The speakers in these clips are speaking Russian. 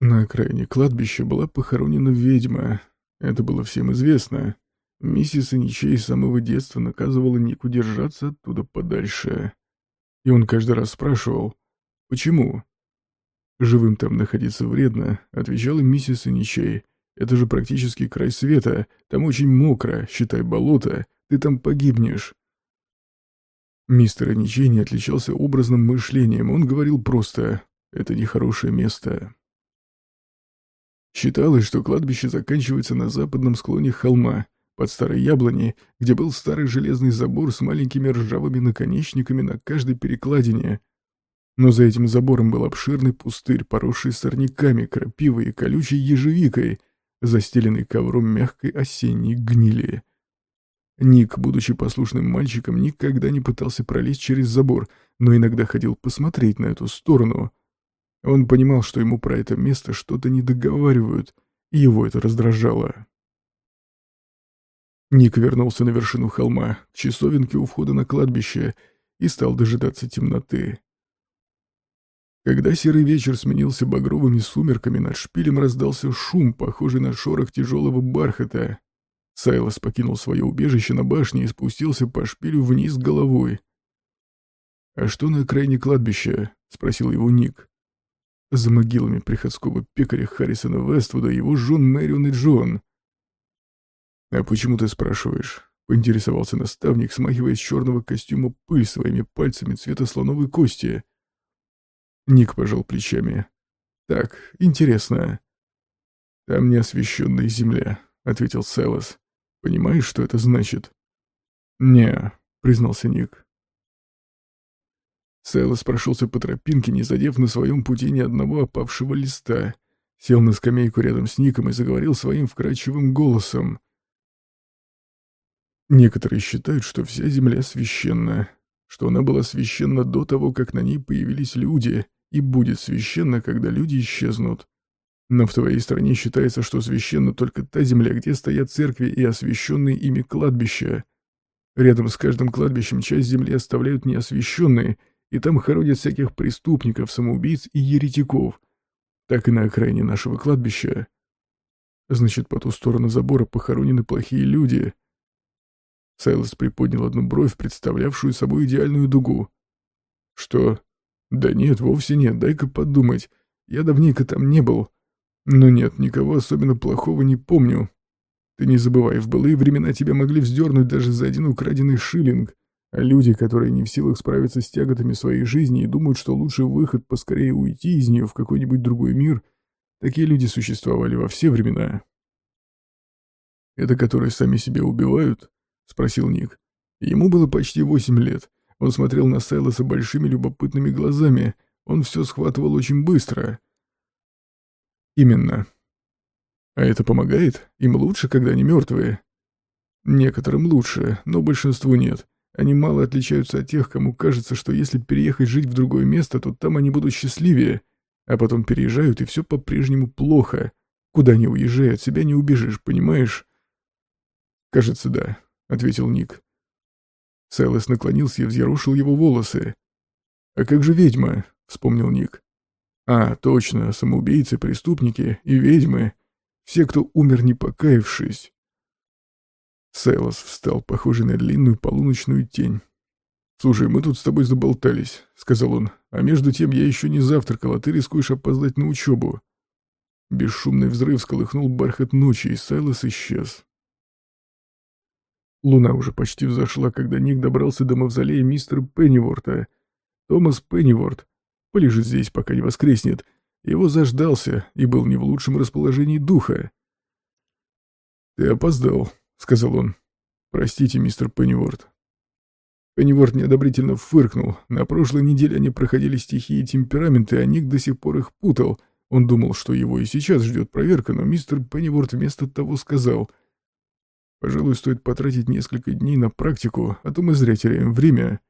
На окраине кладбища была похоронена ведьма. Это было всем известно. Миссис Аничей с самого детства наказывала Нику держаться оттуда подальше. И он каждый раз спрашивал, почему? «Живым там находиться вредно», — отвечала миссис Аничей. «Это же практически край света, там очень мокро, считай болото, ты там погибнешь». Мистер Аничей не отличался образным мышлением, он говорил просто «это нехорошее место». Считалось, что кладбище заканчивается на западном склоне холма, под старой яблоней, где был старый железный забор с маленькими ржавыми наконечниками на каждой перекладине. Но за этим забором был обширный пустырь, поросший сорняками, крапивой и колючей ежевикой, застеленный ковром мягкой осенней гнили. Ник, будучи послушным мальчиком, никогда не пытался пролезть через забор, но иногда ходил посмотреть на эту сторону — он понимал, что ему про это место что-то не договаривают, и его это раздражало. Ник вернулся на вершину холма, к часовенке у входа на кладбище, и стал дожидаться темноты. Когда серый вечер сменился багровыми сумерками, над шпилем раздался шум, похожий на шорох тяжелого бархата. Сайлос покинул свое убежище на башне и спустился по шпилю вниз головой. «А что на окраине кладбища?» — спросил его Ник за могилами приходского пекаря Харрисона Вествуда его жен Мэрион и Джон. «А почему ты спрашиваешь?» — поинтересовался наставник, смахивая с черного костюма пыль своими пальцами цвета слоновой кости. Ник пожал плечами. «Так, интересно». «Там неосвещенная земля», — ответил Селос. «Понимаешь, что это значит?» «Не», — признался Ник. Сайлос прошелся по тропинке, не задев на своем пути ни одного опавшего листа. Сел на скамейку рядом с Ником и заговорил своим вкрадчивым голосом. Некоторые считают, что вся земля священна, что она была священна до того, как на ней появились люди, и будет священна, когда люди исчезнут. Но в твоей стране считается, что священна только та земля, где стоят церкви и освященные ими кладбища. Рядом с каждым кладбищем часть земли оставляют неосвященные — и там хоронят всяких преступников, самоубийц и еретиков. Так и на окраине нашего кладбища. Значит, по ту сторону забора похоронены плохие люди. Сайлос приподнял одну бровь, представлявшую собой идеальную дугу. Что? Да нет, вовсе нет, дай-ка подумать. Я давненько там не был. Но нет, никого особенно плохого не помню. Ты не забывай, в былые времена тебя могли вздернуть даже за один украденный шиллинг. Люди, которые не в силах справиться с тяготами своей жизни и думают, что лучший выход поскорее уйти из нее в какой-нибудь другой мир, такие люди существовали во все времена. «Это которые сами себя убивают?» — спросил Ник. Ему было почти восемь лет. Он смотрел на Сайлоса большими любопытными глазами. Он все схватывал очень быстро. «Именно. А это помогает? Им лучше, когда они мертвые?» «Некоторым лучше, но большинству нет. Они мало отличаются от тех, кому кажется, что если переехать жить в другое место, то там они будут счастливее, а потом переезжают, и все по-прежнему плохо. Куда ни уезжай, от себя не убежишь, понимаешь? «Кажется, да», — ответил Ник. Сайлос наклонился и взъерошил его волосы. «А как же ведьма?» — вспомнил Ник. «А, точно, самоубийцы, преступники и ведьмы. Все, кто умер не покаявшись. Сайлос встал, похожий на длинную полуночную тень. «Слушай, мы тут с тобой заболтались», — сказал он. «А между тем я еще не завтракал, а ты рискуешь опоздать на учебу». Бесшумный взрыв сколыхнул бархат ночи, и Сайлос исчез. Луна уже почти взошла, когда Ник добрался до мавзолея мистера Пенниворта. Томас Пенниворт полежит здесь, пока не воскреснет. Его заждался и был не в лучшем расположении духа. «Ты опоздал», — сказал он. «Простите, мистер Пенниворд». Пенниворд неодобрительно фыркнул. На прошлой неделе они проходили стихии и темпераменты, а Ник до сих пор их путал. Он думал, что его и сейчас ждет проверка, но мистер Пенниворд вместо того сказал. «Пожалуй, стоит потратить несколько дней на практику, а то мы зря теряем время».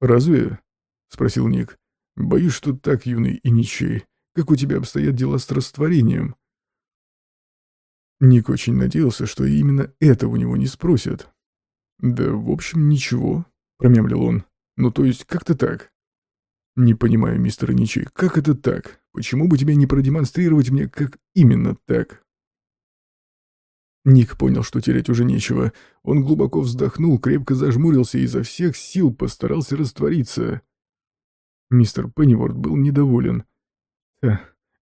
«Разве?» — спросил Ник. «Боюсь, что так, юный и ничей. Как у тебя обстоят дела с растворением?» Ник очень надеялся, что именно это у него не спросят. «Да, в общем, ничего», — промямлил он. «Ну, то есть, как-то так». «Не понимаю, мистер Ничей, как это так?» — Почему бы тебе не продемонстрировать мне, как именно так?» Ник понял, что терять уже нечего. Он глубоко вздохнул, крепко зажмурился и изо всех сил постарался раствориться. Мистер Пенниворд был недоволен.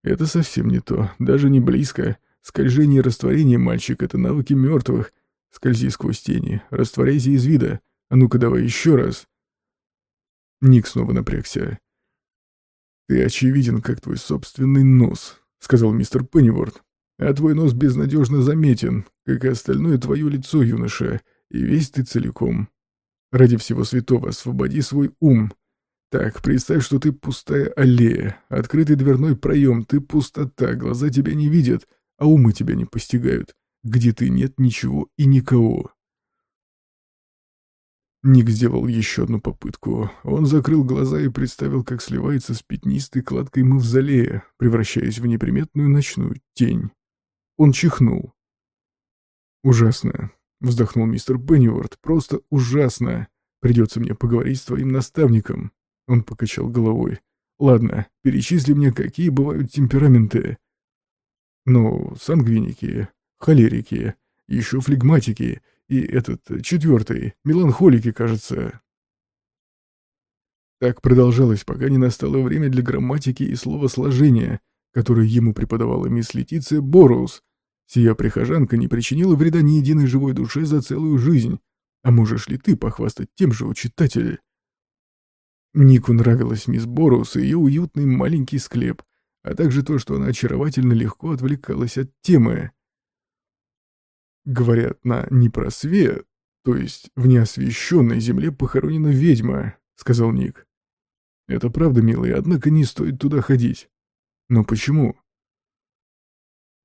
«Это совсем не то, даже не близко. Скольжение и растворение, мальчик, — это навыки мертвых. Скользи сквозь тени, растворяйся из вида. А ну-ка давай еще раз». Ник снова напрягся. «Ты очевиден, как твой собственный нос», — сказал мистер Пенниворд. «А твой нос безнадежно заметен, как и остальное твое лицо, юноша, и весь ты целиком. Ради всего святого освободи свой ум, так, представь, что ты пустая аллея, открытый дверной проем, ты пустота, глаза тебя не видят, а умы тебя не постигают, где ты нет ничего и никого. Ник сделал еще одну попытку. Он закрыл глаза и представил, как сливается с пятнистой кладкой мавзолея, превращаясь в неприметную ночную тень. Он чихнул. «Ужасно», — вздохнул мистер Пенниворд, — «просто ужасно. Придется мне поговорить с твоим наставником». Он покачал головой. «Ладно, перечисли мне, какие бывают темпераменты». «Ну, сангвиники, холерики, еще флегматики и этот, четвертый, меланхолики, кажется». Так продолжалось, пока не настало время для грамматики и словосложения, которое ему преподавала мисс Летиция Борус. Сия прихожанка не причинила вреда ни единой живой душе за целую жизнь. А можешь ли ты похвастать тем же, учитатель? Нику нравилась мисс Борус и ее уютный маленький склеп, а также то, что она очаровательно легко отвлекалась от темы. Говорят, на непросве, то есть в неосвещенной земле похоронена ведьма, сказал Ник. Это правда, милый, однако не стоит туда ходить. Но почему?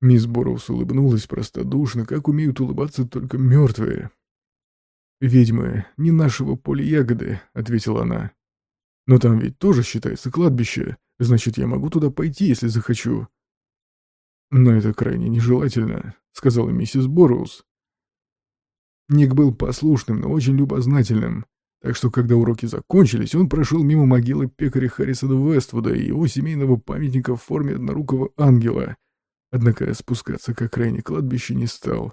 Мисс Борус улыбнулась простодушно, как умеют улыбаться только мертвые. «Ведьмы не нашего поля ягоды», — ответила она. Но там ведь тоже считается кладбище, значит, я могу туда пойти, если захочу. Но это крайне нежелательно, сказала миссис Борроуз. Ник был послушным, но очень любознательным, так что, когда уроки закончились, он прошел мимо могилы пекаря Харрисона Вествуда и его семейного памятника в форме однорукого ангела. Однако спускаться к окраине кладбища не стал.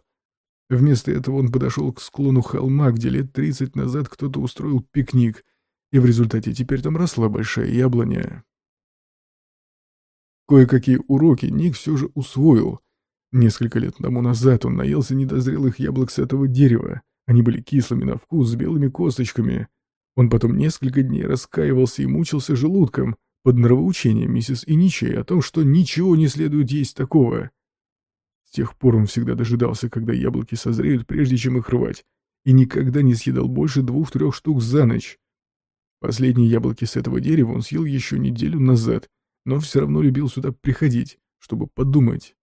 Вместо этого он подошел к склону холма, где лет тридцать назад кто-то устроил пикник — и в результате теперь там росла большая яблоня. Кое-какие уроки Ник все же усвоил. Несколько лет тому назад он наелся недозрелых яблок с этого дерева. Они были кислыми на вкус, с белыми косточками. Он потом несколько дней раскаивался и мучился желудком под нравоучением миссис Иничей о том, что ничего не следует есть такого. С тех пор он всегда дожидался, когда яблоки созреют, прежде чем их рвать, и никогда не съедал больше двух-трех штук за ночь. Последние яблоки с этого дерева он съел еще неделю назад, но все равно любил сюда приходить, чтобы подумать.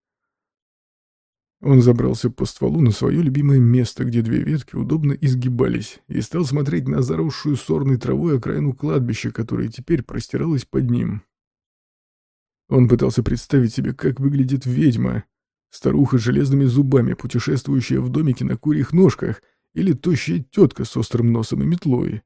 Он забрался по стволу на свое любимое место, где две ветки удобно изгибались, и стал смотреть на заросшую сорной травой окраину кладбища, которое теперь простиралось под ним. Он пытался представить себе, как выглядит ведьма, старуха с железными зубами, путешествующая в домике на курьих ножках, или тощая тетка с острым носом и метлой.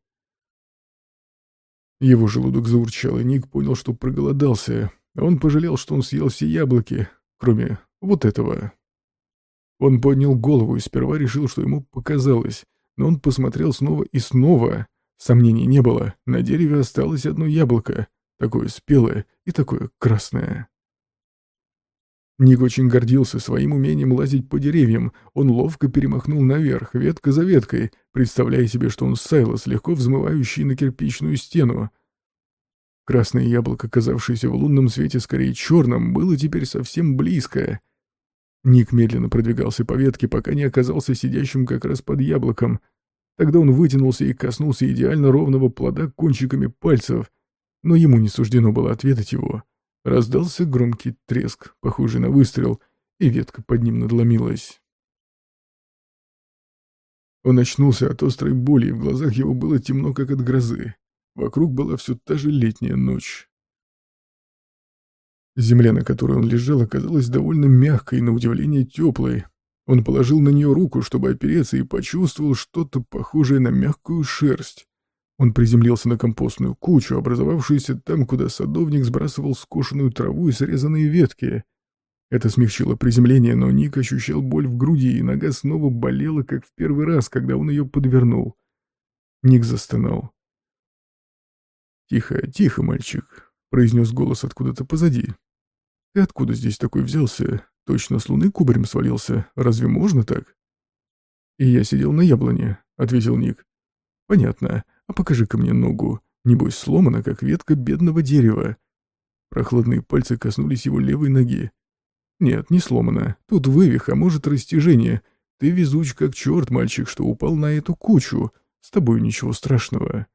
Его желудок заурчал, и Ник понял, что проголодался. Он пожалел, что он съел все яблоки, кроме вот этого. Он поднял голову и сперва решил, что ему показалось, но он посмотрел снова и снова. Сомнений не было, на дереве осталось одно яблоко, такое спелое и такое красное. Ник очень гордился своим умением лазить по деревьям. Он ловко перемахнул наверх, ветка за веткой, представляя себе, что он Сайлос, легко взмывающий на кирпичную стену. Красное яблоко, казавшееся в лунном свете скорее черным, было теперь совсем близко. Ник медленно продвигался по ветке, пока не оказался сидящим как раз под яблоком. Тогда он вытянулся и коснулся идеально ровного плода кончиками пальцев, но ему не суждено было ответить его. Раздался громкий треск, похожий на выстрел, и ветка под ним надломилась. Он очнулся от острой боли, и в глазах его было темно, как от грозы. Вокруг была все та же летняя ночь. Земля, на которой он лежал, оказалась довольно мягкой и, на удивление, теплой. Он положил на нее руку, чтобы опереться, и почувствовал что-то похожее на мягкую шерсть. Он приземлился на компостную кучу, образовавшуюся там, куда садовник сбрасывал скошенную траву и срезанные ветки. Это смягчило приземление, но Ник ощущал боль в груди, и нога снова болела, как в первый раз, когда он ее подвернул. Ник застонал. «Тихо, тихо, мальчик», — произнес голос откуда-то позади. «Ты откуда здесь такой взялся? Точно с луны кубарем свалился? Разве можно так?» «И я сидел на яблоне», — ответил Ник. «Понятно. А покажи-ка мне ногу. Небось, сломана, как ветка бедного дерева». Прохладные пальцы коснулись его левой ноги. «Нет, не сломана. Тут вывих, а может растяжение. Ты везуч как черт, мальчик, что упал на эту кучу. С тобой ничего страшного».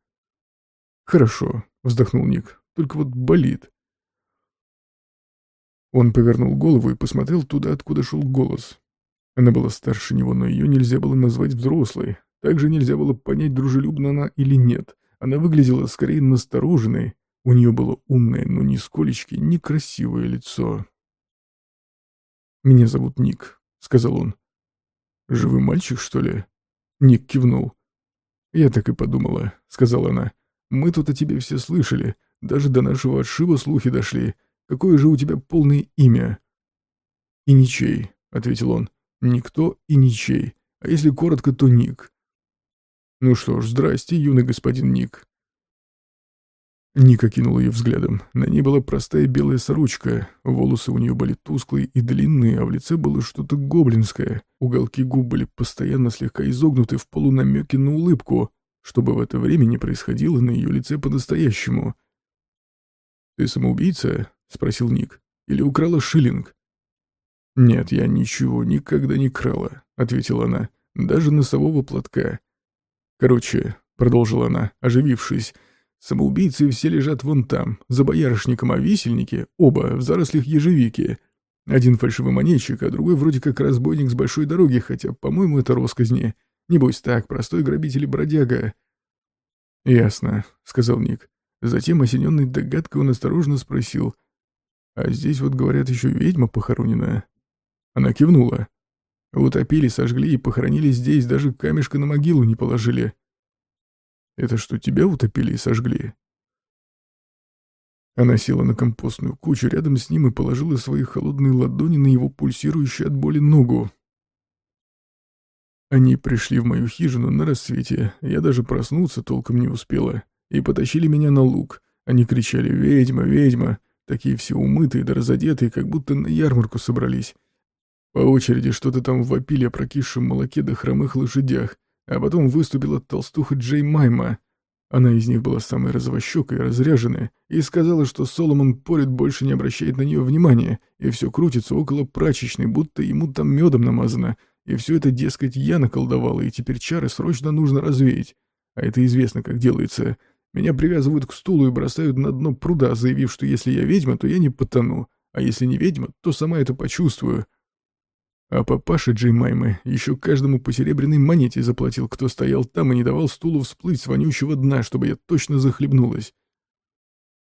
«Хорошо», — вздохнул Ник. «Только вот болит». Он повернул голову и посмотрел туда, откуда шел голос. Она была старше него, но ее нельзя было назвать взрослой. Также нельзя было понять, дружелюбна она или нет. Она выглядела скорее настороженной. У нее было умное, но ни сколечки, ни красивое лицо. «Меня зовут Ник», — сказал он. «Живой мальчик, что ли?» Ник кивнул. «Я так и подумала», — сказала она. «Мы тут о тебе все слышали. Даже до нашего отшива слухи дошли. Какое же у тебя полное имя?» «И ничей», — ответил он. «Никто и ничей. А если коротко, то Ник. «Ну что ж, здрасте, юный господин Ник». Ник окинул ее взглядом. На ней была простая белая сорочка, волосы у нее были тусклые и длинные, а в лице было что-то гоблинское. Уголки губ были постоянно слегка изогнуты в полунамеке на улыбку, чтобы в это время не происходило на ее лице по-настоящему. «Ты самоубийца?» — спросил Ник. «Или украла шиллинг?» «Нет, я ничего никогда не крала», — ответила она. «Даже носового платка. Короче, продолжила она, оживившись, самоубийцы все лежат вон там, за боярышником, а висельники, оба, в зарослях ежевики. Один фальшивый монетчик, а другой вроде как разбойник с большой дороги, хотя, по-моему, это росказни. Небось так, простой грабитель и бродяга. «Ясно», — сказал Ник. Затем, осененный догадкой, он осторожно спросил. «А здесь вот, говорят, еще ведьма похоронена». Она кивнула. Утопили, сожгли и похоронили здесь, даже камешка на могилу не положили. Это что, тебя утопили и сожгли? Она села на компостную кучу рядом с ним и положила свои холодные ладони на его пульсирующую от боли ногу. Они пришли в мою хижину на рассвете, я даже проснуться толком не успела, и потащили меня на луг. Они кричали «Ведьма! Ведьма!», такие все умытые да разодетые, как будто на ярмарку собрались. По очереди что-то там вопили о прокисшем молоке да хромых лошадях, а потом выступила толстуха Джей Майма. Она из них была самой развощекой и разряженная, и сказала, что Соломон Порит больше не обращает на нее внимания, и все крутится около прачечной, будто ему там медом намазано, и все это, дескать, я наколдовала, и теперь чары срочно нужно развеять. А это известно, как делается. Меня привязывают к стулу и бросают на дно пруда, заявив, что если я ведьма, то я не потону, а если не ведьма, то сама это почувствую. А папаша Джеймаймы еще каждому по серебряной монете заплатил, кто стоял там и не давал стулу всплыть с вонючего дна, чтобы я точно захлебнулась.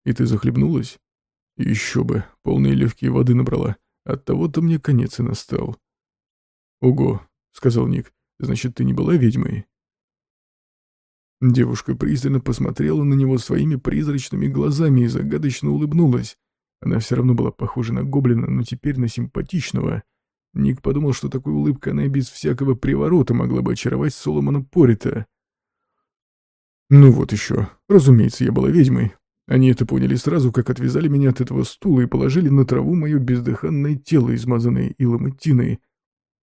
И ты захлебнулась? Еще бы, полные легкие воды набрала. От того-то мне конец и настал. Ого, сказал Ник, значит, ты не была ведьмой? Девушка пристально посмотрела на него своими призрачными глазами и загадочно улыбнулась. Она все равно была похожа на гоблина, но теперь на симпатичного — Ник подумал, что такой улыбкой она и без всякого приворота могла бы очаровать Соломона Порита. Ну вот еще. Разумеется, я была ведьмой. Они это поняли сразу, как отвязали меня от этого стула и положили на траву мое бездыханное тело, измазанное илом и тиной.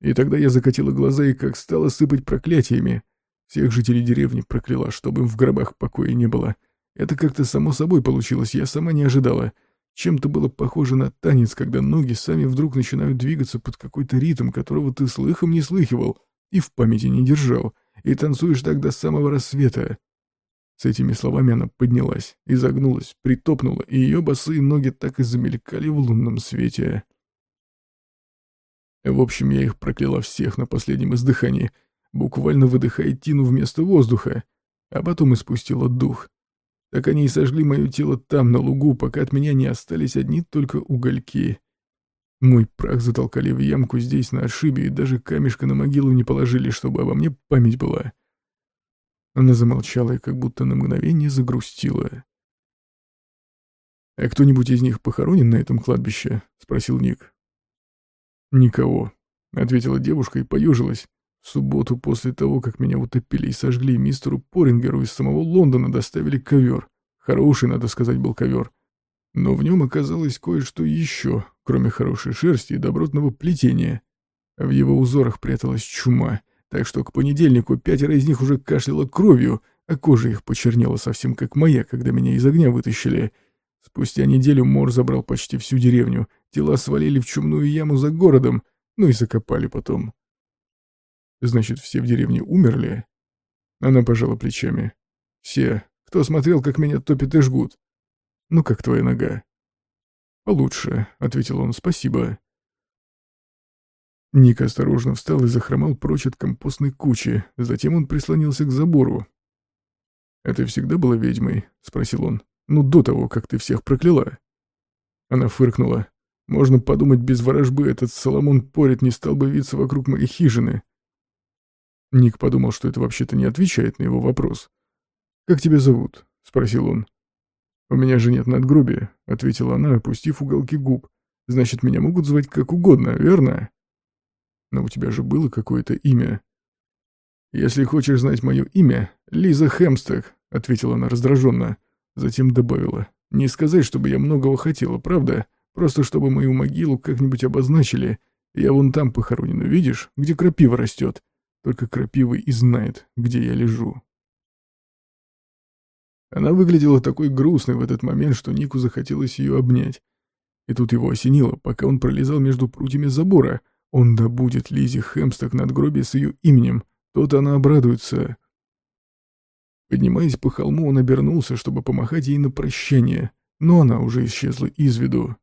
И тогда я закатила глаза и как стала сыпать проклятиями. Всех жителей деревни прокляла, чтобы им в гробах покоя не было. Это как-то само собой получилось, я сама не ожидала. Чем-то было похоже на танец, когда ноги сами вдруг начинают двигаться под какой-то ритм, которого ты слыхом не слыхивал и в памяти не держал, и танцуешь так до самого рассвета. С этими словами она поднялась, изогнулась, притопнула, и ее босые ноги так и замелькали в лунном свете. В общем, я их прокляла всех на последнем издыхании, буквально выдыхая тину вместо воздуха, а потом испустила дух. Так они и сожгли мое тело там, на лугу, пока от меня не остались одни только угольки. Мой прах затолкали в ямку здесь, на отшибе, и даже камешка на могилу не положили, чтобы обо мне память была. Она замолчала и как будто на мгновение загрустила. «А кто-нибудь из них похоронен на этом кладбище?» — спросил Ник. «Никого», — ответила девушка и поежилась. В субботу после того, как меня утопили и сожгли, мистеру Порингеру из самого Лондона доставили ковер. Хороший, надо сказать, был ковер. Но в нем оказалось кое-что еще, кроме хорошей шерсти и добротного плетения. В его узорах пряталась чума, так что к понедельнику пятеро из них уже кашляло кровью, а кожа их почернела совсем как моя, когда меня из огня вытащили. Спустя неделю мор забрал почти всю деревню, тела свалили в чумную яму за городом, ну и закопали потом. Значит, все в деревне умерли? Она пожала плечами. Все, кто смотрел, как меня топит и жгут. Ну, как твоя нога? Получше, ответил он, спасибо. Ник осторожно встал и захромал прочь от компостной кучи. Затем он прислонился к забору. «А ты всегда была ведьмой?» — спросил он. «Ну, до того, как ты всех прокляла». Она фыркнула. «Можно подумать, без ворожбы этот Соломон Порит не стал бы виться вокруг моей хижины. Ник подумал, что это вообще-то не отвечает на его вопрос. «Как тебя зовут?» — спросил он. «У меня же нет надгробия», — ответила она, опустив уголки губ. «Значит, меня могут звать как угодно, верно?» «Но у тебя же было какое-то имя». «Если хочешь знать мое имя, Лиза Хемсток», — ответила она раздраженно. Затем добавила. «Не сказать, чтобы я многого хотела, правда? Просто чтобы мою могилу как-нибудь обозначили. Я вон там похоронена, видишь, где крапива растет. Только крапивый и знает, где я лежу. Она выглядела такой грустной в этот момент, что Нику захотелось ее обнять. И тут его осенило, пока он пролезал между прутьями забора. Он добудет Лизе Хэмсток надгробие с ее именем. То-то она обрадуется. Поднимаясь по холму, он обернулся, чтобы помахать ей на прощание, но она уже исчезла из виду.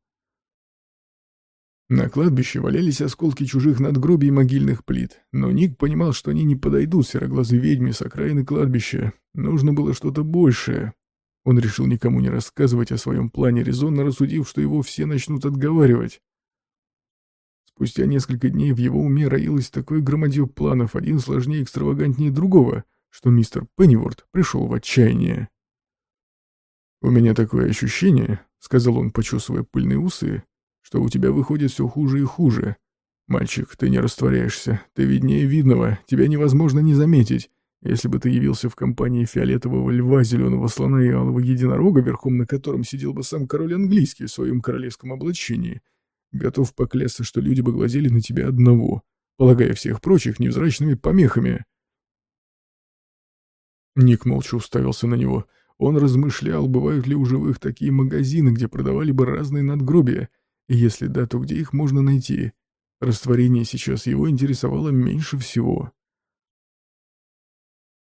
На кладбище валялись осколки чужих надгробий и могильных плит, но Ник понимал, что они не подойдут сероглазой ведьме с окраины кладбища. Нужно было что-то большее. Он решил никому не рассказывать о своем плане, резонно рассудив, что его все начнут отговаривать. Спустя несколько дней в его уме роилось такое громадье планов, один сложнее и экстравагантнее другого, что мистер Пенниворд пришел в отчаяние. «У меня такое ощущение», — сказал он, почесывая пыльные усы, что у тебя выходит все хуже и хуже. Мальчик, ты не растворяешься, ты виднее видного, тебя невозможно не заметить. Если бы ты явился в компании фиолетового льва, зеленого слона и алого единорога, верхом на котором сидел бы сам король английский в своем королевском облачении, готов поклясться, что люди бы глазели на тебя одного, полагая всех прочих невзрачными помехами. Ник молча уставился на него. Он размышлял, бывают ли у живых такие магазины, где продавали бы разные надгробия, если да, то где их можно найти? Растворение сейчас его интересовало меньше всего.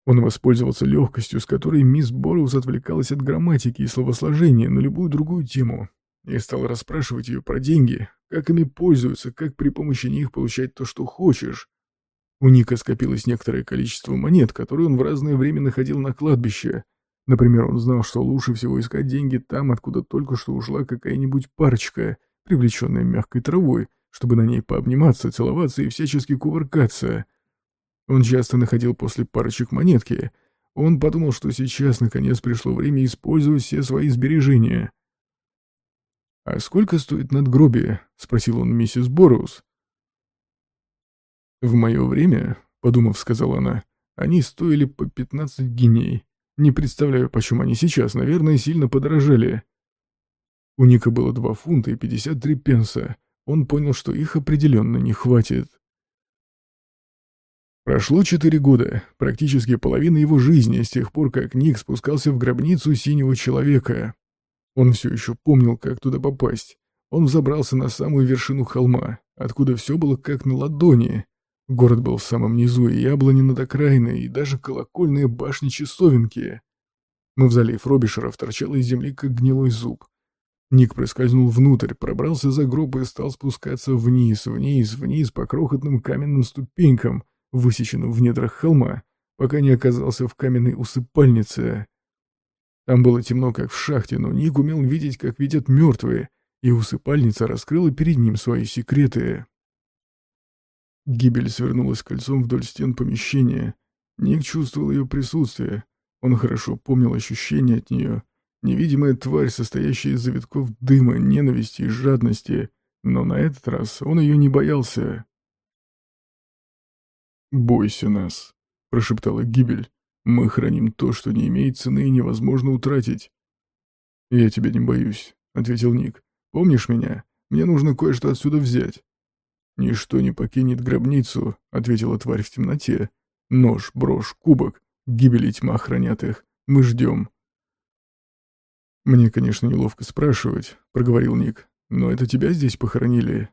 Он воспользовался легкостью, с которой мисс Борроуз отвлекалась от грамматики и словосложения на любую другую тему, и стал расспрашивать ее про деньги, как ими пользуются, как при помощи них получать то, что хочешь. У Ника скопилось некоторое количество монет, которые он в разное время находил на кладбище. Например, он знал, что лучше всего искать деньги там, откуда только что ушла какая-нибудь парочка — привлеченная мягкой травой, чтобы на ней пообниматься, целоваться и всячески кувыркаться. Он часто находил после парочек монетки. Он подумал, что сейчас наконец пришло время использовать все свои сбережения. «А сколько стоит надгробие?» — спросил он миссис Борус. «В мое время, — подумав, сказала она, — они стоили по пятнадцать гиней. Не представляю, почему они сейчас, наверное, сильно подорожали. У Ника было 2 фунта и 53 пенса. Он понял, что их определенно не хватит. Прошло четыре года, практически половина его жизни, с тех пор, как Ник спускался в гробницу синего человека. Он все еще помнил, как туда попасть. Он взобрался на самую вершину холма, откуда все было как на ладони. Город был в самом низу, и яблони над окраиной, и даже колокольные башни-часовенки. Мавзолей Робишеров торчал из земли, как гнилой зуб. Ник проскользнул внутрь, пробрался за гроб и стал спускаться вниз, вниз, вниз по крохотным каменным ступенькам, высеченным в недрах холма, пока не оказался в каменной усыпальнице. Там было темно, как в шахте, но Ник умел видеть, как видят мертвые, и усыпальница раскрыла перед ним свои секреты. Гибель свернулась кольцом вдоль стен помещения. Ник чувствовал ее присутствие. Он хорошо помнил ощущение от нее. Невидимая тварь, состоящая из завитков дыма, ненависти и жадности. Но на этот раз он ее не боялся. «Бойся нас», — прошептала Гибель. «Мы храним то, что не имеет цены и невозможно утратить». «Я тебя не боюсь», — ответил Ник. «Помнишь меня? Мне нужно кое-что отсюда взять». «Ничто не покинет гробницу», — ответила тварь в темноте. «Нож, брошь, кубок. Гибель и тьма хранят их. Мы ждем». «Мне, конечно, неловко спрашивать», — проговорил Ник. «Но это тебя здесь похоронили?»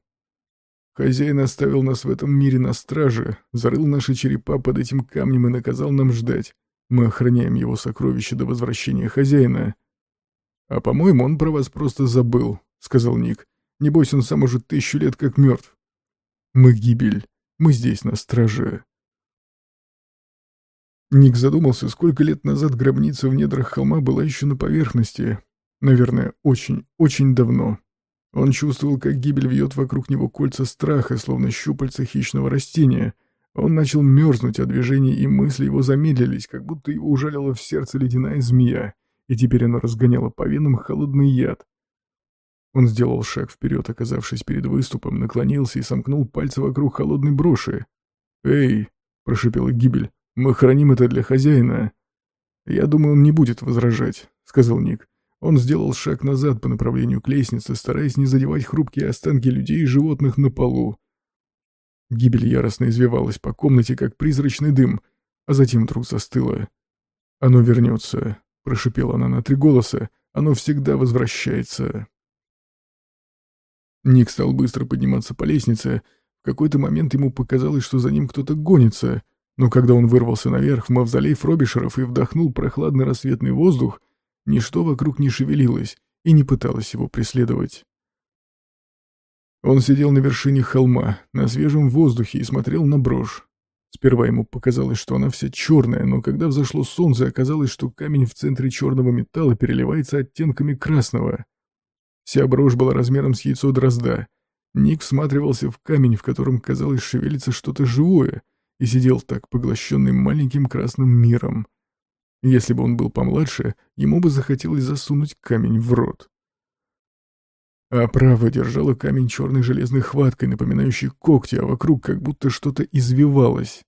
Хозяин оставил нас в этом мире на страже, зарыл наши черепа под этим камнем и наказал нам ждать. Мы охраняем его сокровища до возвращения хозяина. «А, по-моему, он про вас просто забыл», — сказал Ник. «Небось, он сам уже тысячу лет как мертв». «Мы гибель. Мы здесь, на страже». Ник задумался, сколько лет назад гробница в недрах холма была еще на поверхности. Наверное, очень, очень давно. Он чувствовал, как гибель вьет вокруг него кольца страха, словно щупальца хищного растения. Он начал мерзнуть, а движения и мысли его замедлились, как будто его ужалила в сердце ледяная змея и теперь оно разгоняло по венам холодный яд. Он сделал шаг вперед, оказавшись перед выступом, наклонился и сомкнул пальцы вокруг холодной броши. «Эй!» — прошипела гибель. «Мы храним это для хозяина». «Я думаю, он не будет возражать», — сказал Ник. Он сделал шаг назад по направлению к лестнице, стараясь не задевать хрупкие останки людей и животных на полу. Гибель яростно извивалась по комнате, как призрачный дым, а затем вдруг застыла. «Оно вернется», — прошипела она на три голоса. «Оно всегда возвращается». Ник стал быстро подниматься по лестнице. В какой-то момент ему показалось, что за ним кто-то гонится. Но когда он вырвался наверх в мавзолей Фробишеров и вдохнул прохладный рассветный воздух, ничто вокруг не шевелилось и не пыталось его преследовать. Он сидел на вершине холма, на свежем воздухе и смотрел на брошь. Сперва ему показалось, что она вся черная, но когда взошло солнце, оказалось, что камень в центре черного металла переливается оттенками красного. Вся брошь была размером с яйцо дрозда. Ник всматривался в камень, в котором, казалось, шевелится что-то живое, и сидел так, поглощенный маленьким красным миром. Если бы он был помладше, ему бы захотелось засунуть камень в рот. А право держала камень черной железной хваткой, напоминающей когти, а вокруг как будто что-то извивалось.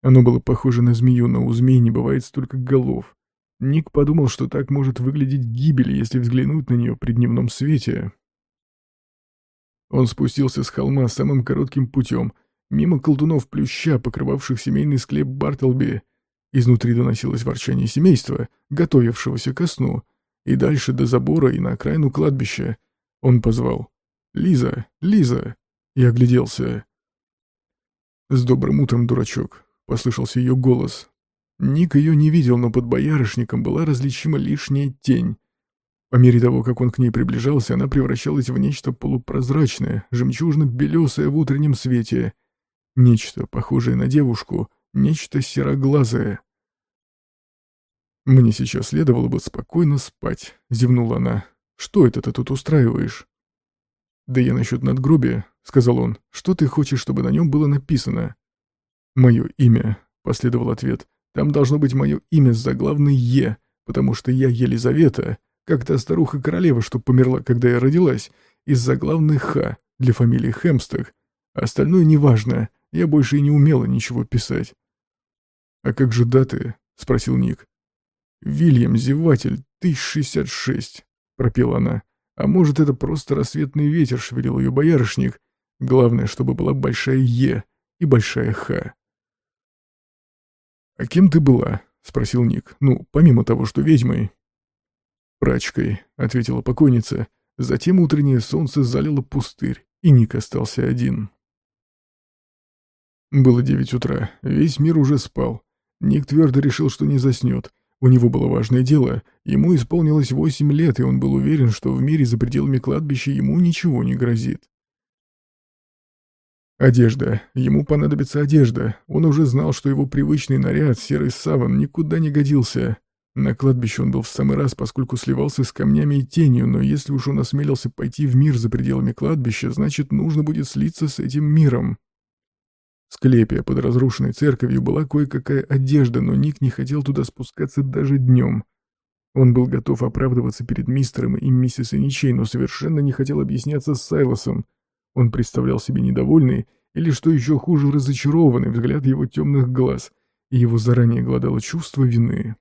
Оно было похоже на змею, но у змей не бывает столько голов. Ник подумал, что так может выглядеть гибель, если взглянуть на нее при дневном свете. Он спустился с холма самым коротким путем, мимо колдунов плюща, покрывавших семейный склеп Бартлби. Изнутри доносилось ворчание семейства, готовившегося ко сну, и дальше до забора и на окраину кладбища — он позвал. «Лиза! Лиза!» И огляделся. «С добрым утром, дурачок!» — послышался ее голос. Ник ее не видел, но под боярышником была различима лишняя тень. По мере того, как он к ней приближался, она превращалась в нечто полупрозрачное, жемчужно-белесое в утреннем свете. Нечто, похожее на девушку, нечто сероглазое. «Мне сейчас следовало бы спокойно спать», — зевнула она. Что это ты тут устраиваешь?» «Да я насчет надгробия», — сказал он. «Что ты хочешь, чтобы на нем было написано?» «Мое имя», — последовал ответ. «Там должно быть мое имя с заглавной «Е», потому что я Елизавета, как та старуха-королева, что померла, когда я родилась, из заглавной «Х» для фамилии Хемсток. Остальное неважно, я больше и не умела ничего писать». «А как же даты?» — спросил Ник. «Вильям Зеватель, 1066 пропела она. А может, это просто рассветный ветер шевелил ее боярышник. Главное, чтобы была большая «Е» и большая «Х». «А кем ты была?» — спросил Ник. «Ну, помимо того, что ведьмой». «Прачкой», — ответила покойница. Затем утреннее солнце залило пустырь, и Ник остался один. Было девять утра, весь мир уже спал. Ник твердо решил, что не заснет, у него было важное дело, ему исполнилось восемь лет, и он был уверен, что в мире за пределами кладбища ему ничего не грозит. Одежда. Ему понадобится одежда. Он уже знал, что его привычный наряд, серый саван, никуда не годился. На кладбище он был в самый раз, поскольку сливался с камнями и тенью, но если уж он осмелился пойти в мир за пределами кладбища, значит, нужно будет слиться с этим миром. В склепе под разрушенной церковью была кое-какая одежда, но Ник не хотел туда спускаться даже днем. Он был готов оправдываться перед мистером и миссис Ничей, но совершенно не хотел объясняться с Сайлосом. Он представлял себе недовольный, или, что еще хуже, разочарованный взгляд его темных глаз, и его заранее гладало чувство вины.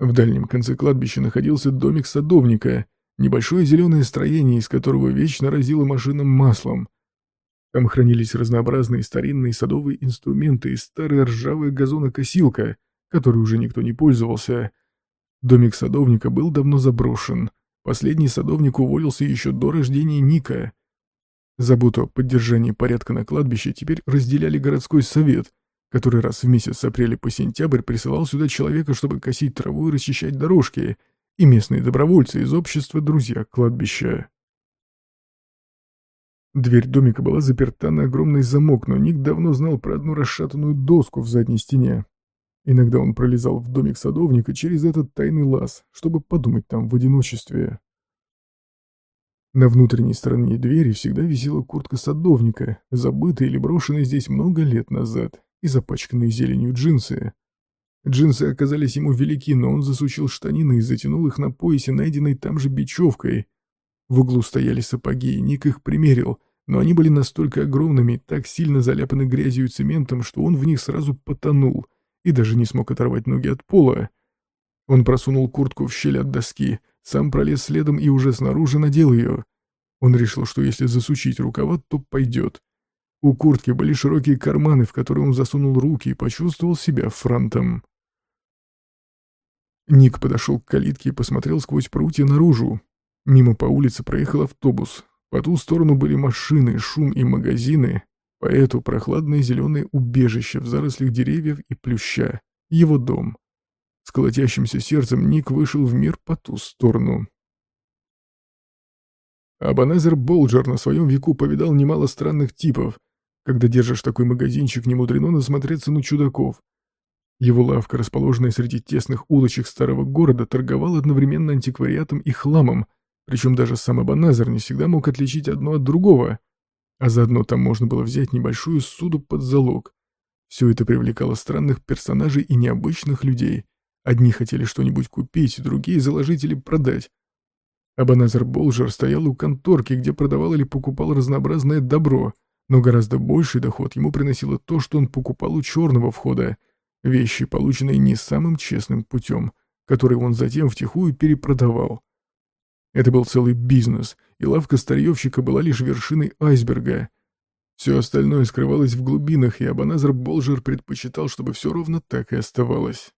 В дальнем конце кладбища находился домик садовника, небольшое зеленое строение, из которого вечно разило машинным маслом. Там хранились разнообразные старинные садовые инструменты и старая ржавая газонокосилка, которой уже никто не пользовался. Домик садовника был давно заброшен. Последний садовник уволился еще до рождения Ника. Заботу о поддержании порядка на кладбище теперь разделяли городской совет, который раз в месяц с апреля по сентябрь присылал сюда человека, чтобы косить траву и расчищать дорожки, и местные добровольцы из общества «Друзья кладбища». Дверь домика была заперта на огромный замок, но Ник давно знал про одну расшатанную доску в задней стене. Иногда он пролезал в домик садовника через этот тайный лаз, чтобы подумать там в одиночестве. На внутренней стороне двери всегда висела куртка садовника, забытая или брошенная здесь много лет назад, и запачканные зеленью джинсы. Джинсы оказались ему велики, но он засучил штанины и затянул их на поясе, найденной там же бечевкой. В углу стояли сапоги, и Ник их примерил, но они были настолько огромными, так сильно заляпаны грязью и цементом, что он в них сразу потонул и даже не смог оторвать ноги от пола. Он просунул куртку в щель от доски, сам пролез следом и уже снаружи надел ее. Он решил, что если засучить рукава, то пойдет. У куртки были широкие карманы, в которые он засунул руки и почувствовал себя франтом. Ник подошел к калитке и посмотрел сквозь прутья наружу. Мимо по улице проехал автобус. По ту сторону были машины, шум и магазины. По эту прохладное зеленое убежище в зарослях деревьев и плюща. Его дом. С колотящимся сердцем Ник вышел в мир по ту сторону. Абанезер Болджер на своем веку повидал немало странных типов. Когда держишь такой магазинчик, не мудрено насмотреться на чудаков. Его лавка, расположенная среди тесных улочек старого города, торговала одновременно антиквариатом и хламом, причем даже сам Абаназар не всегда мог отличить одно от другого. А заодно там можно было взять небольшую суду под залог. Все это привлекало странных персонажей и необычных людей — Одни хотели что-нибудь купить, другие заложить или продать. Абаназар Болжер стоял у конторки, где продавал или покупал разнообразное добро, но гораздо больший доход ему приносило то, что он покупал у черного входа, вещи, полученные не самым честным путем, которые он затем втихую перепродавал. Это был целый бизнес, и лавка старьевщика была лишь вершиной айсберга. Все остальное скрывалось в глубинах, и Абаназар Болжер предпочитал, чтобы все ровно так и оставалось.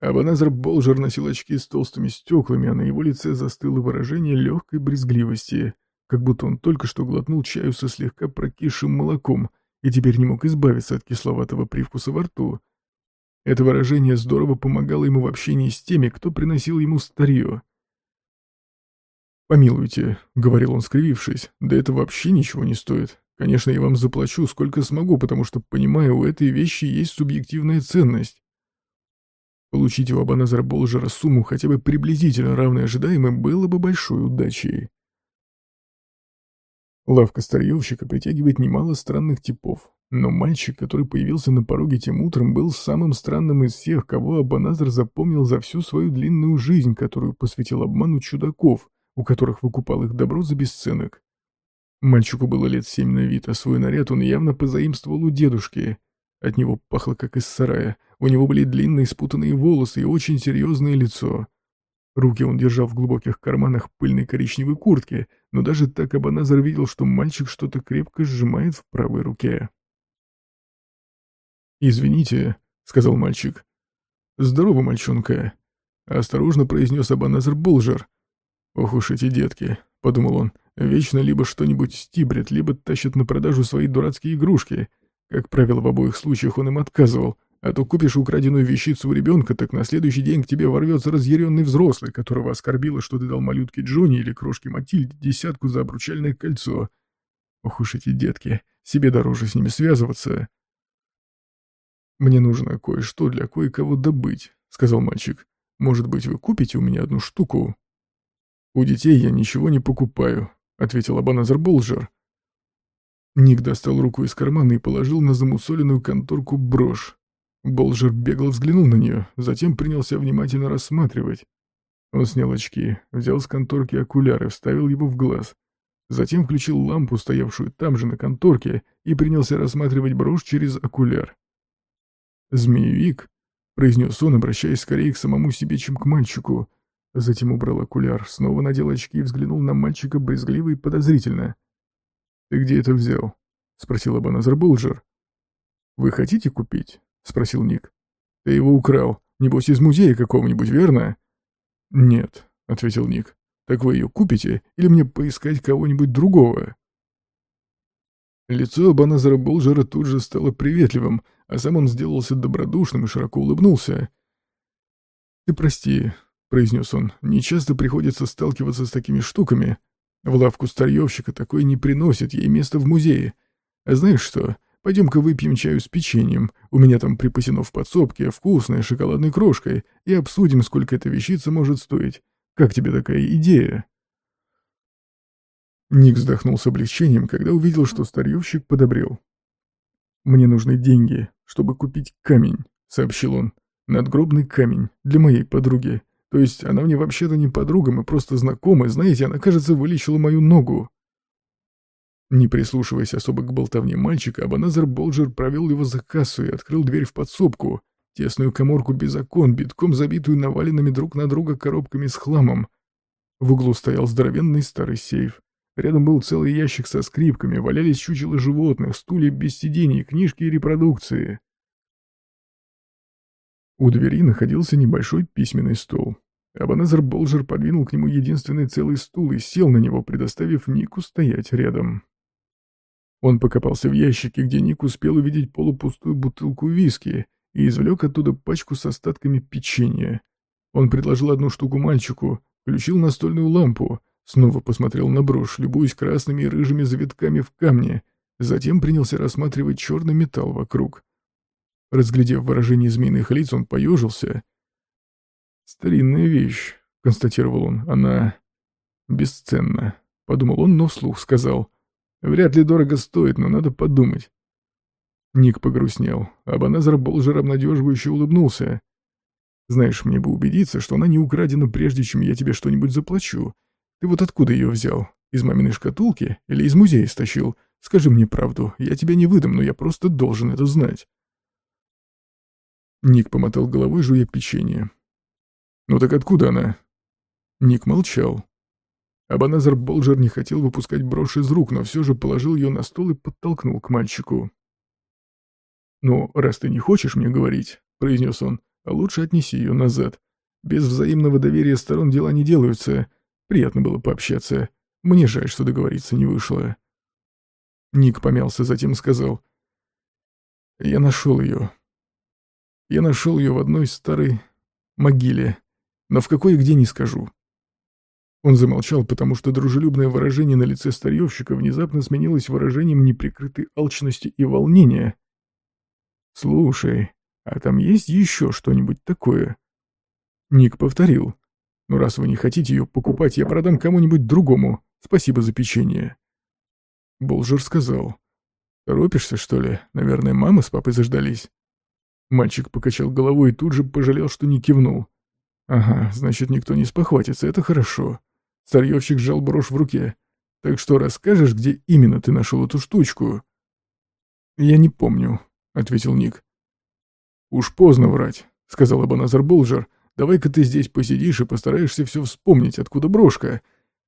Абаназар Болжер носил очки с толстыми стеклами, а на его лице застыло выражение легкой брезгливости, как будто он только что глотнул чаю со слегка прокисшим молоком и теперь не мог избавиться от кисловатого привкуса во рту. Это выражение здорово помогало ему в общении с теми, кто приносил ему старье. «Помилуйте», — говорил он, скривившись, — «да это вообще ничего не стоит. Конечно, я вам заплачу, сколько смогу, потому что, понимаю, у этой вещи есть субъективная ценность. Получить у Абаназара Болжера сумму хотя бы приблизительно равной ожидаемой было бы большой удачей. Лавка старьевщика притягивает немало странных типов, но мальчик, который появился на пороге тем утром, был самым странным из всех, кого Абаназар запомнил за всю свою длинную жизнь, которую посвятил обману чудаков, у которых выкупал их добро за бесценок. Мальчику было лет семь на вид, а свой наряд он явно позаимствовал у дедушки. От него пахло, как из сарая — у него были длинные спутанные волосы и очень серьезное лицо. Руки он держал в глубоких карманах пыльной коричневой куртки, но даже так Абаназар видел, что мальчик что-то крепко сжимает в правой руке. «Извините», — сказал мальчик. «Здорово, мальчонка», — осторожно произнес Абаназар Болжер. «Ох уж эти детки», — подумал он, — «вечно либо что-нибудь стибрят, либо тащат на продажу свои дурацкие игрушки. Как правило, в обоих случаях он им отказывал, а то купишь украденную вещицу у ребенка, так на следующий день к тебе ворвется разъяренный взрослый, которого оскорбило, что ты дал малютке Джонни или крошке Матильде десятку за обручальное кольцо. Ох уж эти детки, себе дороже с ними связываться. «Мне нужно кое-что для кое-кого добыть», — сказал мальчик. «Может быть, вы купите у меня одну штуку?» «У детей я ничего не покупаю», — ответил Абаназар Болджер. Ник достал руку из кармана и положил на замусоленную конторку брошь. Болжер бегло взглянул на нее, затем принялся внимательно рассматривать. Он снял очки, взял с конторки окуляр и вставил его в глаз. Затем включил лампу, стоявшую там же на конторке, и принялся рассматривать брошь через окуляр. «Змеевик», — произнес он, обращаясь скорее к самому себе, чем к мальчику. Затем убрал окуляр, снова надел очки и взглянул на мальчика брезгливо и подозрительно. «Ты где это взял?» — спросил Абаназар Болджер. «Вы хотите купить?» — спросил Ник. «Ты его украл. Небось, из музея какого-нибудь, верно?» «Нет», — ответил Ник. «Так вы ее купите или мне поискать кого-нибудь другого?» Лицо Абаназара Болджера тут же стало приветливым, а сам он сделался добродушным и широко улыбнулся. «Ты прости», — произнес он, — «не часто приходится сталкиваться с такими штуками. В лавку старьевщика такое не приносит, ей место в музее. А знаешь что, пойдем-ка выпьем чаю с печеньем, у меня там припасено в подсобке, вкусной шоколадной крошкой, и обсудим, сколько эта вещица может стоить. Как тебе такая идея?» Ник вздохнул с облегчением, когда увидел, что старьевщик подобрел. «Мне нужны деньги, чтобы купить камень», — сообщил он. «Надгробный камень для моей подруги. То есть она мне вообще-то не подруга, мы просто знакомы. Знаете, она, кажется, вылечила мою ногу». Не прислушиваясь особо к болтовне мальчика, Абаназар Болджер провел его за кассу и открыл дверь в подсобку, тесную коморку без окон, битком забитую наваленными друг на друга коробками с хламом. В углу стоял здоровенный старый сейф. Рядом был целый ящик со скрипками, валялись чучела животных, стулья без сидений, книжки и репродукции. У двери находился небольшой письменный стол. Абаназар Болджер подвинул к нему единственный целый стул и сел на него, предоставив Нику стоять рядом. Он покопался в ящике, где Ник успел увидеть полупустую бутылку виски и извлек оттуда пачку с остатками печенья. Он предложил одну штуку мальчику, включил настольную лампу, снова посмотрел на брошь, любуясь красными и рыжими завитками в камне, затем принялся рассматривать черный металл вокруг. Разглядев выражение змеиных лиц, он поежился. «Старинная вещь», — констатировал он, — «она бесценна», — подумал он, но вслух сказал. «Вряд ли дорого стоит, но надо подумать». Ник погрустнел, а Баназар Болжер обнадеживающе улыбнулся. «Знаешь, мне бы убедиться, что она не украдена, прежде чем я тебе что-нибудь заплачу. Ты вот откуда ее взял? Из маминой шкатулки? Или из музея стащил? Скажи мне правду, я тебя не выдам, но я просто должен это знать». Ник помотал головой, жуя печенье. «Ну так откуда она?» Ник молчал. Абаназар Болджер не хотел выпускать брошь из рук, но все же положил ее на стол и подтолкнул к мальчику. «Ну, раз ты не хочешь мне говорить», — произнес он, — «а лучше отнеси ее назад. Без взаимного доверия сторон дела не делаются. Приятно было пообщаться. Мне жаль, что договориться не вышло». Ник помялся, затем сказал. «Я нашел ее. Я нашел ее в одной старой могиле, но в какой и где не скажу. Он замолчал, потому что дружелюбное выражение на лице старьевщика внезапно сменилось выражением неприкрытой алчности и волнения. «Слушай, а там есть еще что-нибудь такое?» Ник повторил. «Ну, раз вы не хотите ее покупать, я продам кому-нибудь другому. Спасибо за печенье». Болжер сказал. «Торопишься, что ли? Наверное, мама с папой заждались?» Мальчик покачал головой и тут же пожалел, что не кивнул. «Ага, значит, никто не спохватится, это хорошо». Старьевщик сжал брошь в руке. «Так что расскажешь, где именно ты нашел эту штучку?» «Я не помню», — ответил Ник. «Уж поздно врать», — сказал Абаназар Болджер. «Давай-ка ты здесь посидишь и постараешься все вспомнить, откуда брошка.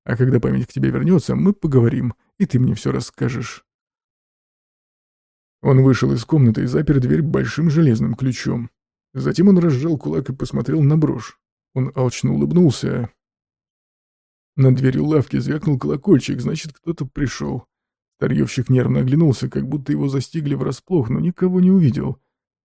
А когда память к тебе вернется, мы поговорим, и ты мне все расскажешь». Он вышел из комнаты и запер дверь большим железным ключом. Затем он разжал кулак и посмотрел на брошь. Он алчно улыбнулся. На дверью лавки звякнул колокольчик, значит, кто-то пришел. Старьевщик нервно оглянулся, как будто его застигли врасплох, но никого не увидел.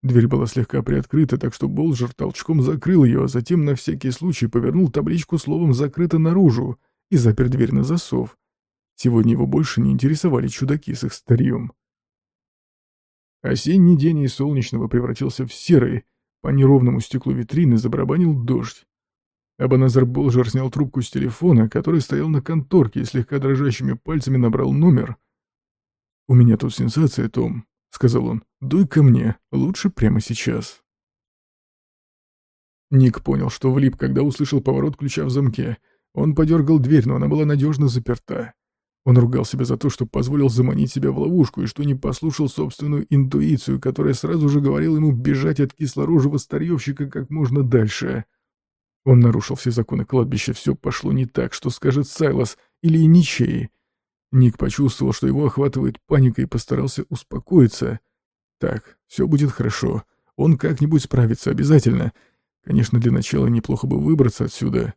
Дверь была слегка приоткрыта, так что Болжер толчком закрыл ее, а затем на всякий случай повернул табличку словом «закрыто наружу» и запер дверь на засов. Сегодня его больше не интересовали чудаки с их старьем. Осенний день из солнечного превратился в серый. По неровному стеклу витрины забарабанил дождь. Абаназар Болжер снял трубку с телефона, который стоял на конторке и слегка дрожащими пальцами набрал номер. «У меня тут сенсация, Том», — сказал он. «Дуй ко мне, лучше прямо сейчас». Ник понял, что влип, когда услышал поворот ключа в замке. Он подергал дверь, но она была надежно заперта. Он ругал себя за то, что позволил заманить себя в ловушку и что не послушал собственную интуицию, которая сразу же говорила ему бежать от кислорожего старьевщика как можно дальше. Он нарушил все законы кладбища, все пошло не так, что скажет Сайлас или Ничей. Ник почувствовал, что его охватывает паника и постарался успокоиться. Так, все будет хорошо. Он как-нибудь справится обязательно. Конечно, для начала неплохо бы выбраться отсюда.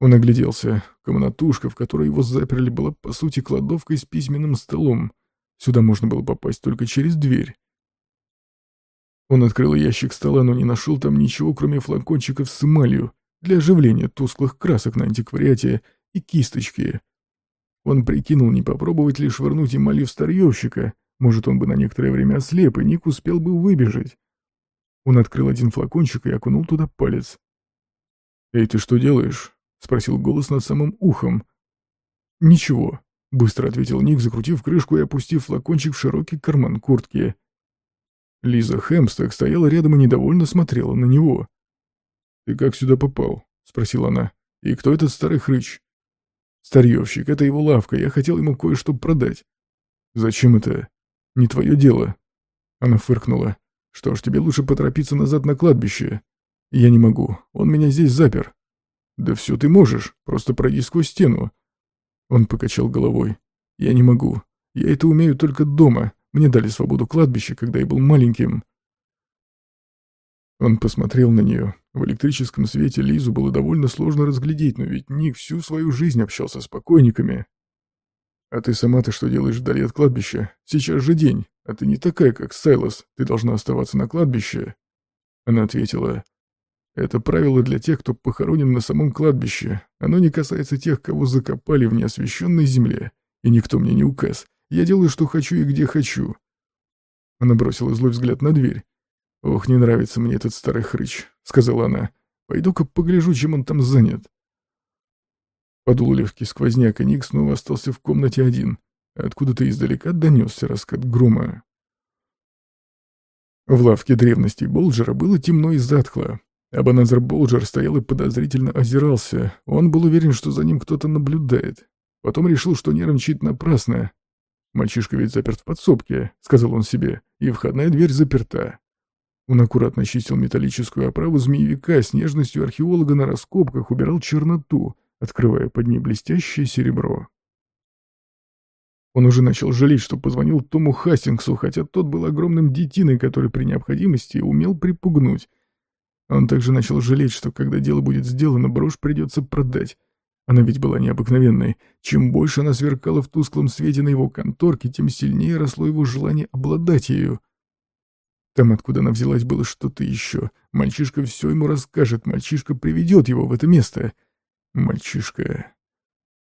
Он огляделся. Комнатушка, в которой его заперли, была по сути кладовкой с письменным столом. Сюда можно было попасть только через дверь. Он открыл ящик стола, но не нашел там ничего, кроме флакончиков с эмалью для оживления тусклых красок на антиквариате и кисточки. Он прикинул, не попробовать ли швырнуть эмалью в старьевщика. Может, он бы на некоторое время ослеп, и Ник успел бы выбежать. Он открыл один флакончик и окунул туда палец. «Эй, ты что делаешь?» — спросил голос над самым ухом. «Ничего», — быстро ответил Ник, закрутив крышку и опустив флакончик в широкий карман куртки. Лиза Хэмсток стояла рядом и недовольно смотрела на него. «Ты как сюда попал?» — спросила она. «И кто этот старый хрыч?» «Старьевщик, это его лавка, я хотел ему кое-что продать». «Зачем это?» «Не твое дело». Она фыркнула. «Что ж, тебе лучше поторопиться назад на кладбище». «Я не могу, он меня здесь запер». «Да все ты можешь, просто пройди сквозь стену». Он покачал головой. «Я не могу. Я это умею только дома. Мне дали свободу кладбища, когда я был маленьким. Он посмотрел на нее. В электрическом свете Лизу было довольно сложно разглядеть, но ведь Ник всю свою жизнь общался с покойниками. «А ты сама-то что делаешь вдали от кладбища? Сейчас же день, а ты не такая, как Сайлос, ты должна оставаться на кладбище». Она ответила, «Это правило для тех, кто похоронен на самом кладбище. Оно не касается тех, кого закопали в неосвещенной земле, и никто мне не указ. Я делаю, что хочу и где хочу». Она бросила злой взгляд на дверь. «Ох, не нравится мне этот старый хрыч», — сказала она. «Пойду-ка погляжу, чем он там занят». Подул легкий сквозняк, и Ник снова остался в комнате один. Откуда-то издалека донесся раскат грома. В лавке древностей Болджера было темно и затхло. Абаназар Болджер стоял и подозрительно озирался. Он был уверен, что за ним кто-то наблюдает. Потом решил, что нервничает напрасно. «Мальчишка ведь заперт в подсобке», — сказал он себе, — «и входная дверь заперта». Он аккуратно чистил металлическую оправу змеевика с нежностью археолога на раскопках, убирал черноту, открывая под ней блестящее серебро. Он уже начал жалеть, что позвонил Тому Хастингсу, хотя тот был огромным детиной, который при необходимости умел припугнуть. Он также начал жалеть, что когда дело будет сделано, брошь придется продать, она ведь была необыкновенной. Чем больше она сверкала в тусклом свете на его конторке, тем сильнее росло его желание обладать ею. Там, откуда она взялась, было что-то еще. Мальчишка все ему расскажет, мальчишка приведет его в это место. Мальчишка...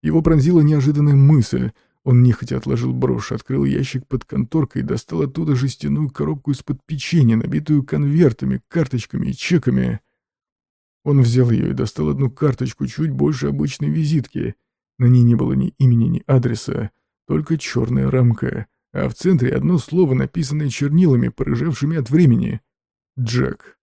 Его пронзила неожиданная мысль. Он нехотя отложил брошь, открыл ящик под конторкой и достал оттуда жестяную коробку из-под печенья, набитую конвертами, карточками и чеками. Он взял ее и достал одну карточку чуть больше обычной визитки. На ней не было ни имени, ни адреса, только черная рамка, а в центре одно слово, написанное чернилами, порыжавшими от времени. «Джек».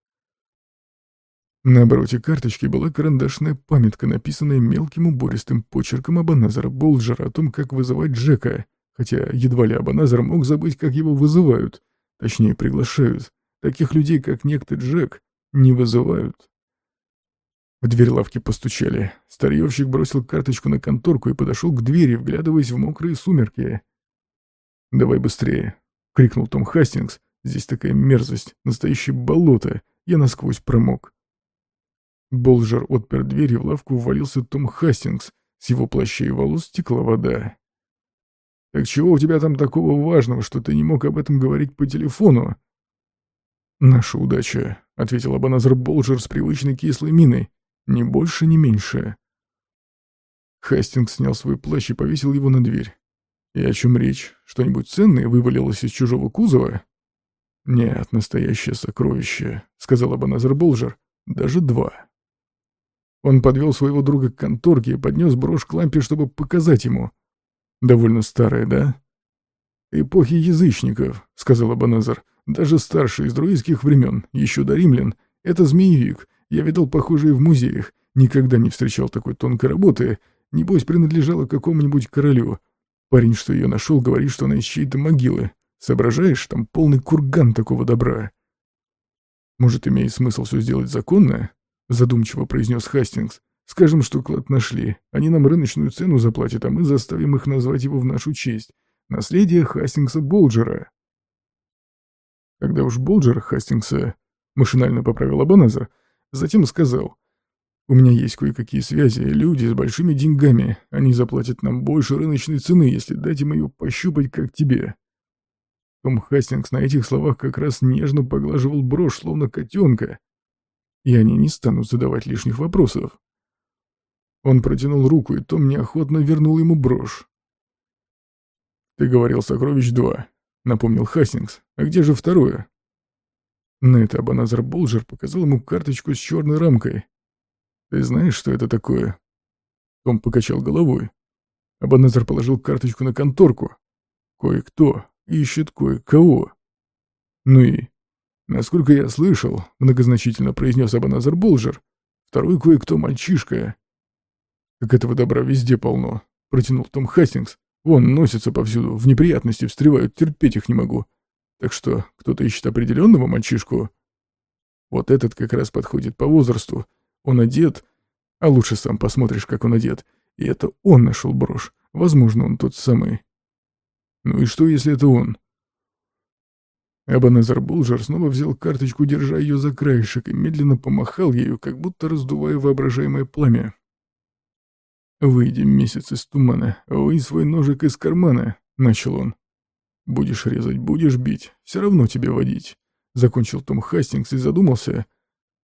На обороте карточки была карандашная памятка, написанная мелким убористым почерком Абаназара Болджера о том, как вызывать Джека, хотя едва ли Абаназар мог забыть, как его вызывают, точнее приглашают. Таких людей, как некто Джек, не вызывают. В дверь лавки постучали. Старьевщик бросил карточку на конторку и подошел к двери, вглядываясь в мокрые сумерки. «Давай быстрее!» — крикнул Том Хастингс. «Здесь такая мерзость, настоящее болото, я насквозь промок». Болджер отпер дверь, и в лавку ввалился Том Хастингс. С его плаща и волос стекла вода. «Так чего у тебя там такого важного, что ты не мог об этом говорить по телефону?» «Наша удача», — ответил Абаназар Болджер с привычной кислой миной. Ни больше, ни меньше. Хастингс снял свой плащ и повесил его на дверь. «И о чем речь? Что-нибудь ценное вывалилось из чужого кузова?» «Нет, настоящее сокровище», — сказал Абаназар Болжер. «Даже два». Он подвел своего друга к конторке и поднес брошь к лампе, чтобы показать ему. «Довольно старая, да?» «Эпохи язычников», — сказал Абаназар. «Даже старший из друидских времен, еще до римлян. Это змеевик. Я видел похожие в музеях. Никогда не встречал такой тонкой работы. Небось, принадлежала какому-нибудь королю. Парень, что ее нашел, говорит, что она из чьей-то могилы. Соображаешь, там полный курган такого добра». «Может, имеет смысл все сделать законно?» — задумчиво произнес Хастингс. «Скажем, что клад нашли. Они нам рыночную цену заплатят, а мы заставим их назвать его в нашу честь. Наследие Хастингса Болджера». Когда уж Болджер Хастингса машинально поправил Абаназа, затем сказал, «У меня есть кое-какие связи, люди с большими деньгами. Они заплатят нам больше рыночной цены, если дать им ее пощупать, как тебе». Том Хастингс на этих словах как раз нежно поглаживал брошь, словно котенка. И они не станут задавать лишних вопросов. Он протянул руку, и Том неохотно вернул ему брошь. «Ты говорил, сокровищ два», — напомнил Хастингс. «А где же второе?» На это Абаназар Болджер показал ему карточку с черной рамкой. «Ты знаешь, что это такое?» Том покачал головой. Абаназар положил карточку на конторку. «Кое-кто ищет кое-кого». «Ну и?» «Насколько я слышал», — многозначительно произнес Абаназар Болджер, «второй кое-кто мальчишка». «Так этого добра везде полно», — протянул Том Хастингс. «Вон, носятся повсюду, в неприятности встревают, терпеть их не могу. Так что, кто-то ищет определенного мальчишку? Вот этот как раз подходит по возрасту. Он одет, а лучше сам посмотришь, как он одет. И это он нашел брошь. Возможно, он тот самый. Ну и что, если это он? Абанезар Булджер снова взял карточку, держа ее за краешек, и медленно помахал ею, как будто раздувая воображаемое пламя. «Выйдем месяц из тумана, вынь свой ножик из кармана», — начал он. «Будешь резать, будешь бить, все равно тебе водить», — закончил Том Хастингс и задумался.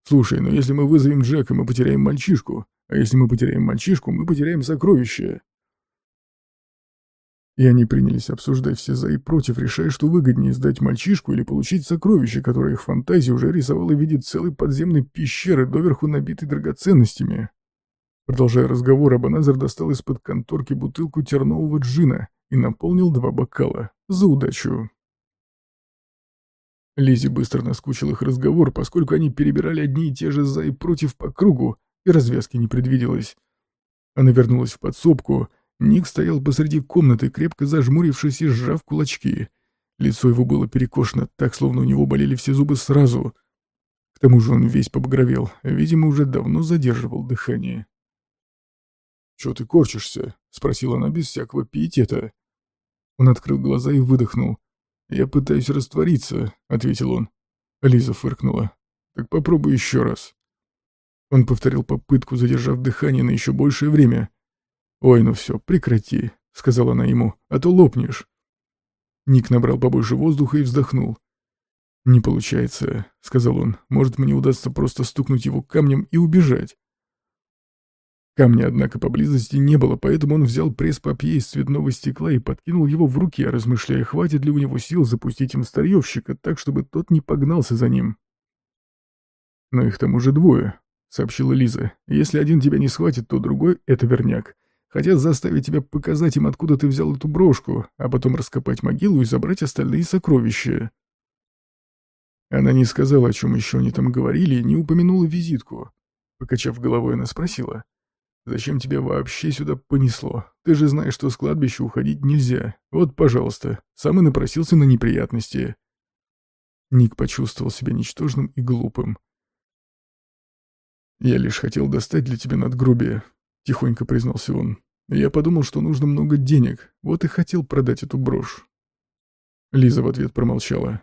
«Слушай, но если мы вызовем Джека, мы потеряем мальчишку, а если мы потеряем мальчишку, мы потеряем сокровище». И они принялись обсуждать все за и против, решая, что выгоднее сдать мальчишку или получить сокровище, которое их фантазия уже рисовала в виде целой подземной пещеры, доверху набитой драгоценностями. Продолжая разговор, Абаназар достал из-под конторки бутылку тернового джина и наполнил два бокала. За удачу. Лизе быстро наскучил их разговор, поскольку они перебирали одни и те же за и против по кругу, и развязки не предвиделось. Она вернулась в подсобку. Ник стоял посреди комнаты, крепко зажмурившись и сжав кулачки. Лицо его было перекошено так, словно у него болели все зубы сразу. К тому же он весь побагровел, видимо, уже давно задерживал дыхание. «Чё ты корчишься?» — спросила она без всякого пиетета. Он открыл глаза и выдохнул. «Я пытаюсь раствориться», — ответил он. Лиза фыркнула. «Так попробуй еще раз». Он повторил попытку, задержав дыхание на еще большее время. «Ой, ну все, прекрати», — сказала она ему, — «а то лопнешь». Ник набрал побольше воздуха и вздохнул. «Не получается», — сказал он. «Может, мне удастся просто стукнуть его камнем и убежать?» Камня, однако, поблизости не было, поэтому он взял пресс-папье из цветного стекла и подкинул его в руки, размышляя, хватит ли у него сил запустить им старьевщика так, чтобы тот не погнался за ним. «Но их там уже двое», — сообщила Лиза. «Если один тебя не схватит, то другой — это верняк. Хотят заставить тебя показать им, откуда ты взял эту брошку, а потом раскопать могилу и забрать остальные сокровища». Она не сказала, о чем еще они там говорили, и не упомянула визитку. Покачав головой, она спросила. Зачем тебя вообще сюда понесло? Ты же знаешь, что с кладбища уходить нельзя. Вот, пожалуйста, сам и напросился на неприятности». Ник почувствовал себя ничтожным и глупым. «Я лишь хотел достать для тебя надгробие», — тихонько признался он. «Я подумал, что нужно много денег, вот и хотел продать эту брошь». Лиза в ответ промолчала.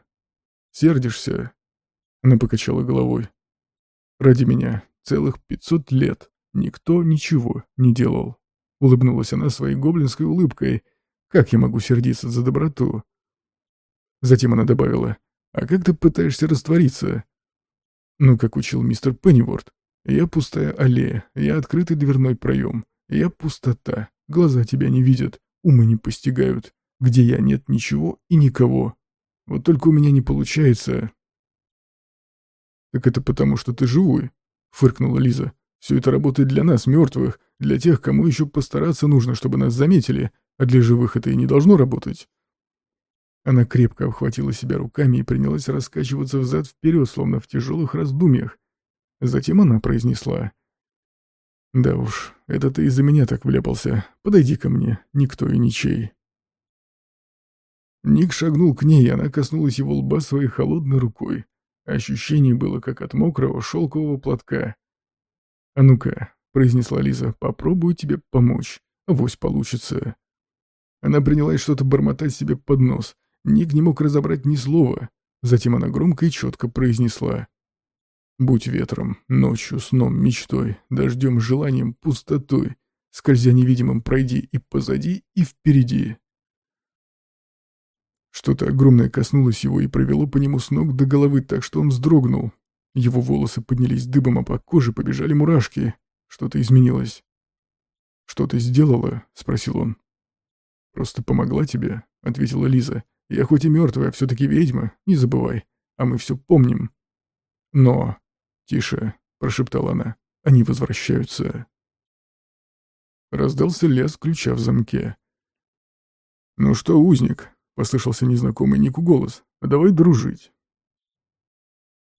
«Сердишься?» Она покачала головой. «Ради меня целых пятьсот лет. Никто ничего не делал. Улыбнулась она своей гоблинской улыбкой. Как я могу сердиться за доброту? Затем она добавила, «А как ты пытаешься раствориться?» «Ну, как учил мистер Пенниворд. Я пустая аллея, я открытый дверной проем, я пустота, глаза тебя не видят, умы не постигают, где я нет ничего и никого. Вот только у меня не получается». «Так это потому, что ты живой?» — фыркнула Лиза. Все это работает для нас, мертвых, для тех, кому еще постараться нужно, чтобы нас заметили, а для живых это и не должно работать. Она крепко обхватила себя руками и принялась раскачиваться взад-вперед, словно в тяжелых раздумьях. Затем она произнесла. «Да уж, это ты из-за меня так вляпался. Подойди ко мне, никто и ничей». Ник шагнул к ней, и она коснулась его лба своей холодной рукой. Ощущение было, как от мокрого шелкового платка. «А ну-ка», — произнесла Лиза, — «попробую тебе помочь. Авось получится». Она принялась что-то бормотать себе под нос. Ник не мог разобрать ни слова. Затем она громко и четко произнесла. «Будь ветром, ночью, сном, мечтой, дождем, желанием, пустотой, скользя невидимым пройди и позади, и впереди». Что-то огромное коснулось его и провело по нему с ног до головы так, что он вздрогнул. Его волосы поднялись дыбом, а по коже побежали мурашки. Что-то изменилось. «Что ты сделала?» — спросил он. «Просто помогла тебе», — ответила Лиза. «Я хоть и мертвая, все-таки ведьма, не забывай. А мы все помним». «Но...» «Тише», — прошептала она. «Они возвращаются». Раздался лес ключа в замке. «Ну что, узник?» — послышался незнакомый Нику голос. «Давай дружить».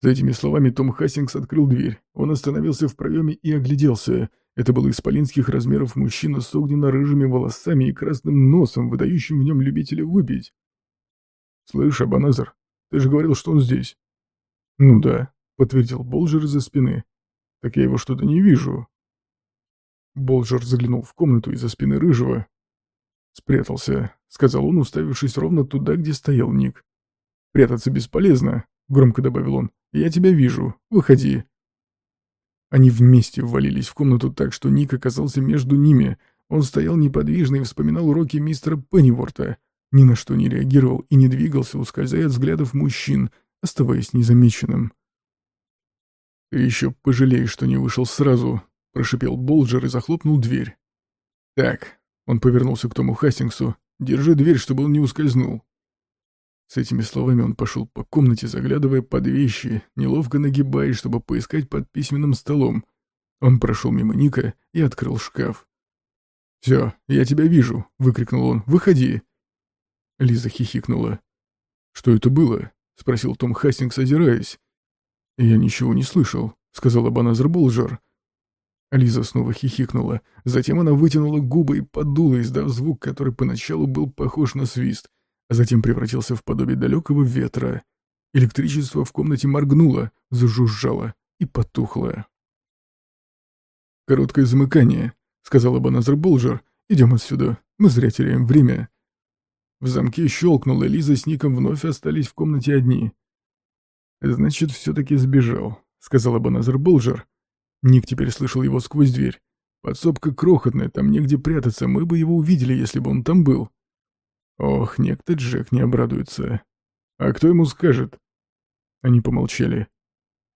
С этими словами Том Хассингс открыл дверь. Он остановился в проеме и огляделся. Это был исполинских размеров мужчина с огненно-рыжими волосами и красным носом, выдающим в нем любителя выпить. «Слышь, Абаназар, ты же говорил, что он здесь». «Ну да», — подтвердил Болджер из-за спины. «Так я его что-то не вижу». Болджер заглянул в комнату из-за спины Рыжего. «Спрятался», — сказал он, уставившись ровно туда, где стоял Ник. «Прятаться бесполезно», — громко добавил он. «Я тебя вижу. Выходи». Они вместе ввалились в комнату так, что Ник оказался между ними. Он стоял неподвижно и вспоминал уроки мистера Пенниворта. Ни на что не реагировал и не двигался, ускользая от взглядов мужчин, оставаясь незамеченным. «Ты еще пожалеешь, что не вышел сразу», — прошипел Болджер и захлопнул дверь. «Так», — он повернулся к Тому Хастингсу, — «держи дверь, чтобы он не ускользнул». С этими словами он пошел по комнате, заглядывая под вещи, неловко нагибаясь, чтобы поискать под письменным столом. Он прошел мимо Ника и открыл шкаф. «Все, я тебя вижу!» — выкрикнул он. «Выходи!» Лиза хихикнула. «Что это было?» — спросил Том Хастингс, озираясь. «Я ничего не слышал», — сказала Баназер Болжар. Лиза снова хихикнула. Затем она вытянула губы и подула, издав звук, который поначалу был похож на свист а затем превратился в подобие далекого ветра. Электричество в комнате моргнуло, зажужжало и потухло. «Короткое замыкание», — сказала Баназар Болджер. «Идем отсюда, мы зря теряем время». В замке щелкнуло, Лиза с Ником вновь остались в комнате одни. «Значит, все-таки сбежал», — сказала Баназар Болджер. Ник теперь слышал его сквозь дверь. «Подсобка крохотная, там негде прятаться, мы бы его увидели, если бы он там был». Ох, некто Джек не обрадуется. А кто ему скажет? Они помолчали.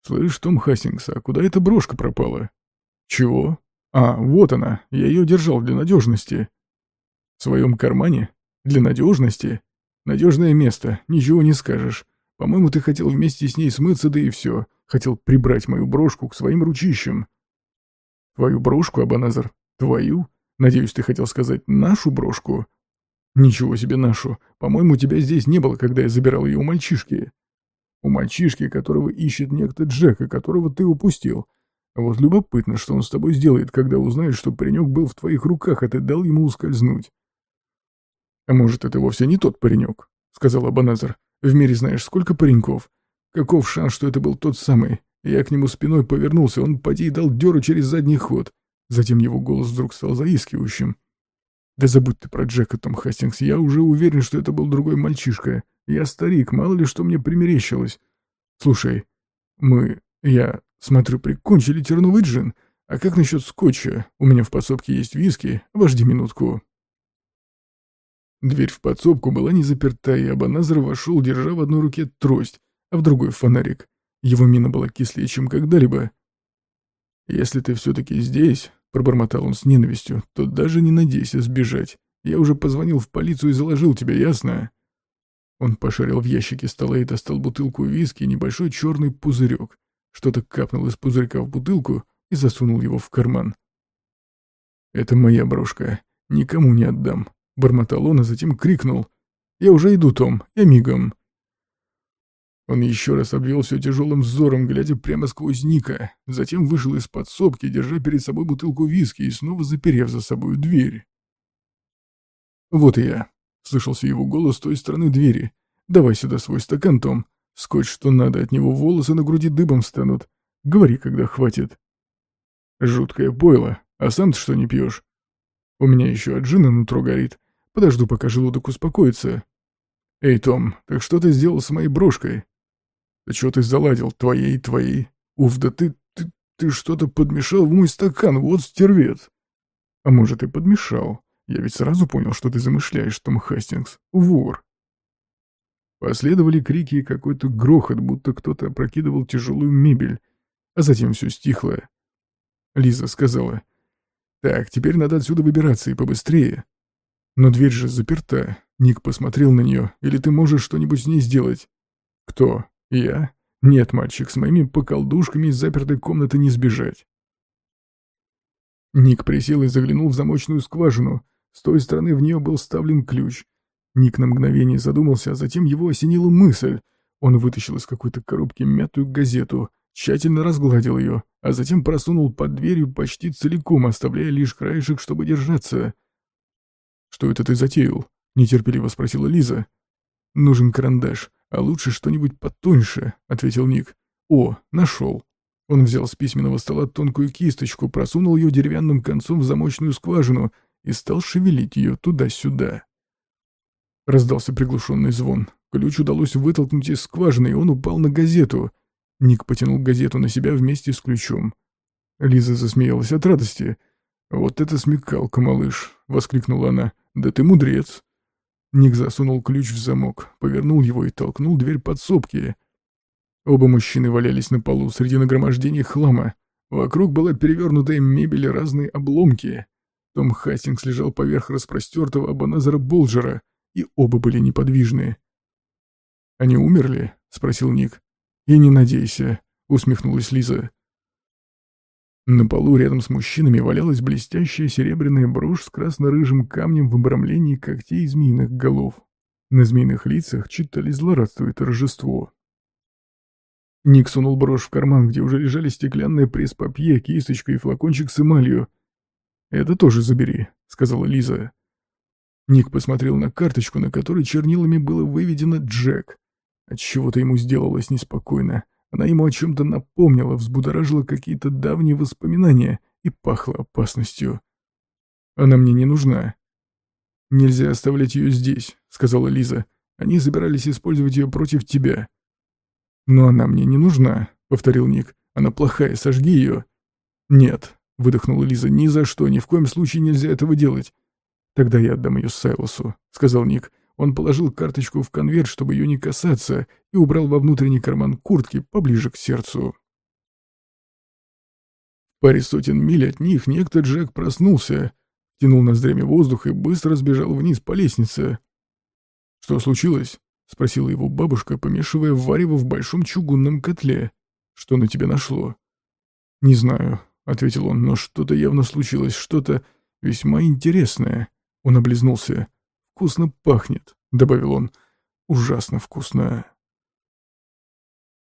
Слышь, Том Хастингс, а куда эта брошка пропала? Чего? А, вот она, я ее держал для надежности. В своем кармане? Для надежности? Надежное место, ничего не скажешь. По-моему, ты хотел вместе с ней смыться, да и все. Хотел прибрать мою брошку к своим ручищам. Твою брошку, Абаназар? Твою? Надеюсь, ты хотел сказать нашу брошку? «Ничего себе нашу. По-моему, тебя здесь не было, когда я забирал ее у мальчишки. У мальчишки, которого ищет некто Джека, которого ты упустил. Вот любопытно, что он с тобой сделает, когда узнает, что паренек был в твоих руках, а ты дал ему ускользнуть». «А может, это вовсе не тот паренек?» — сказал Абаназар. «В мире знаешь, сколько пареньков? Каков шанс, что это был тот самый? Я к нему спиной повернулся, он поди и дал дёру через задний ход». Затем его голос вдруг стал заискивающим. Да забудь ты про Джека, Том Хастингс. Я уже уверен, что это был другой мальчишка. Я старик, мало ли что мне примерещилось. Слушай, мы, я смотрю, прикончили терновый джин. А как насчет скотча? У меня в подсобке есть виски. Вожди минутку. Дверь в подсобку была не заперта, и Абаназар вошел, держа в одной руке трость, а в другой фонарик. Его мина была кислее, чем когда-либо. «Если ты все-таки здесь, Пробормотал он с ненавистью. «То даже не надейся сбежать. Я уже позвонил в полицию и заложил тебя, ясно?» Он пошарил в ящике стола и достал бутылку виски и небольшой черный пузырек. Что-то капнул из пузырька в бутылку и засунул его в карман. «Это моя брошка. Никому не отдам», — бормотал он, а затем крикнул. Я уже иду, Том, я мигом». Он еще раз обвел все тяжелым взором, глядя прямо сквозь Ника, затем вышел из подсобки, держа перед собой бутылку виски и снова заперев за собой дверь. «Вот и я», — слышался его голос с той стороны двери. «Давай сюда свой стакан, Том. Скотч, что надо, от него волосы на груди дыбом станут. Говори, когда хватит». «Жуткое пойло. А сам ты что не пьешь?» «У меня еще от джина нутро горит. Подожду, пока желудок успокоится». «Эй, Том, так что ты сделал с моей брошкой?» «Да что ты заладил, твоей, твоей? Уф, да ты, ты, ты что-то подмешал в мой стакан, вот стервец!» «А может, и подмешал. Я ведь сразу понял, что ты замышляешь, Том Хастингс. Вор!» Последовали крики и какой-то грохот, будто кто-то опрокидывал тяжелую мебель, а затем все стихло. Лиза сказала, «Так, теперь надо отсюда выбираться и побыстрее». «Но дверь же заперта». Ник посмотрел на нее. «Или ты можешь что-нибудь с ней сделать?» «Кто? Я?» «Нет, мальчик, с моими поколдушками из запертой комнаты не сбежать». Ник присел и заглянул в замочную скважину. С той стороны в нее был вставлен ключ. Ник на мгновение задумался, а затем его осенила мысль. Он вытащил из какой-то коробки мятую газету, тщательно разгладил ее, а затем просунул под дверью почти целиком, оставляя лишь краешек, чтобы держаться. «Что это ты затеял?» — нетерпеливо спросила Лиза. «Нужен карандаш, а лучше что-нибудь потоньше», — ответил Ник. «О, нашел». Он взял с письменного стола тонкую кисточку, просунул ее деревянным концом в замочную скважину и стал шевелить ее туда-сюда. Раздался приглушенный звон. Ключ удалось вытолкнуть из скважины, и он упал на газету. Ник потянул газету на себя вместе с ключом. Лиза засмеялась от радости. «Вот это смекалка, малыш!» — воскликнула она. «Да ты мудрец!» Ник засунул ключ в замок, повернул его и толкнул дверь подсобки. Оба мужчины валялись на полу среди нагромождения хлама. Вокруг была перевернутая мебель и разные обломки. Том Хастингс лежал поверх распростертого Абаназара Болджера, и оба были неподвижны. «Они умерли?» — спросил Ник. «И не надейся», — усмехнулась Лиза. На полу рядом с мужчинами валялась блестящая серебряная брошь с красно-рыжим камнем в обрамлении когтей змеиных голов. На змеиных лицах читали злорадство и торжество. Ник сунул брошь в карман, где уже лежали стеклянная пресс-папье, кисточка и флакончик с эмалью. «Это тоже забери», — сказала Лиза. Ник посмотрел на карточку, на которой чернилами было выведено «Джек». Отчего-то ему сделалось неспокойно. Она ему о чем-то напомнила, взбудоражила какие-то давние воспоминания и пахла опасностью. «Она мне не нужна». «Нельзя оставлять ее здесь», — сказала Лиза. «Они собирались использовать ее против тебя». «Но она мне не нужна», — повторил Ник. «Она плохая, сожги ее». «Нет», — выдохнула Лиза, — «ни за что, ни в коем случае нельзя этого делать». «Тогда я отдам ее Сайлосу», — сказал Ник. Он положил карточку в конверт, чтобы ее не касаться, и убрал во внутренний карман куртки поближе к сердцу. В паре сотен миль от них некто Джек проснулся, тянул ноздрями воздух и быстро сбежал вниз по лестнице. «Что случилось?» — спросила его бабушка, помешивая варево в большом чугунном котле. «Что на тебя нашло?» «Не знаю», — ответил он, — «но что-то явно случилось, что-то весьма интересное». Он облизнулся. «Вкусно пахнет», — добавил он. «Ужасно вкусно».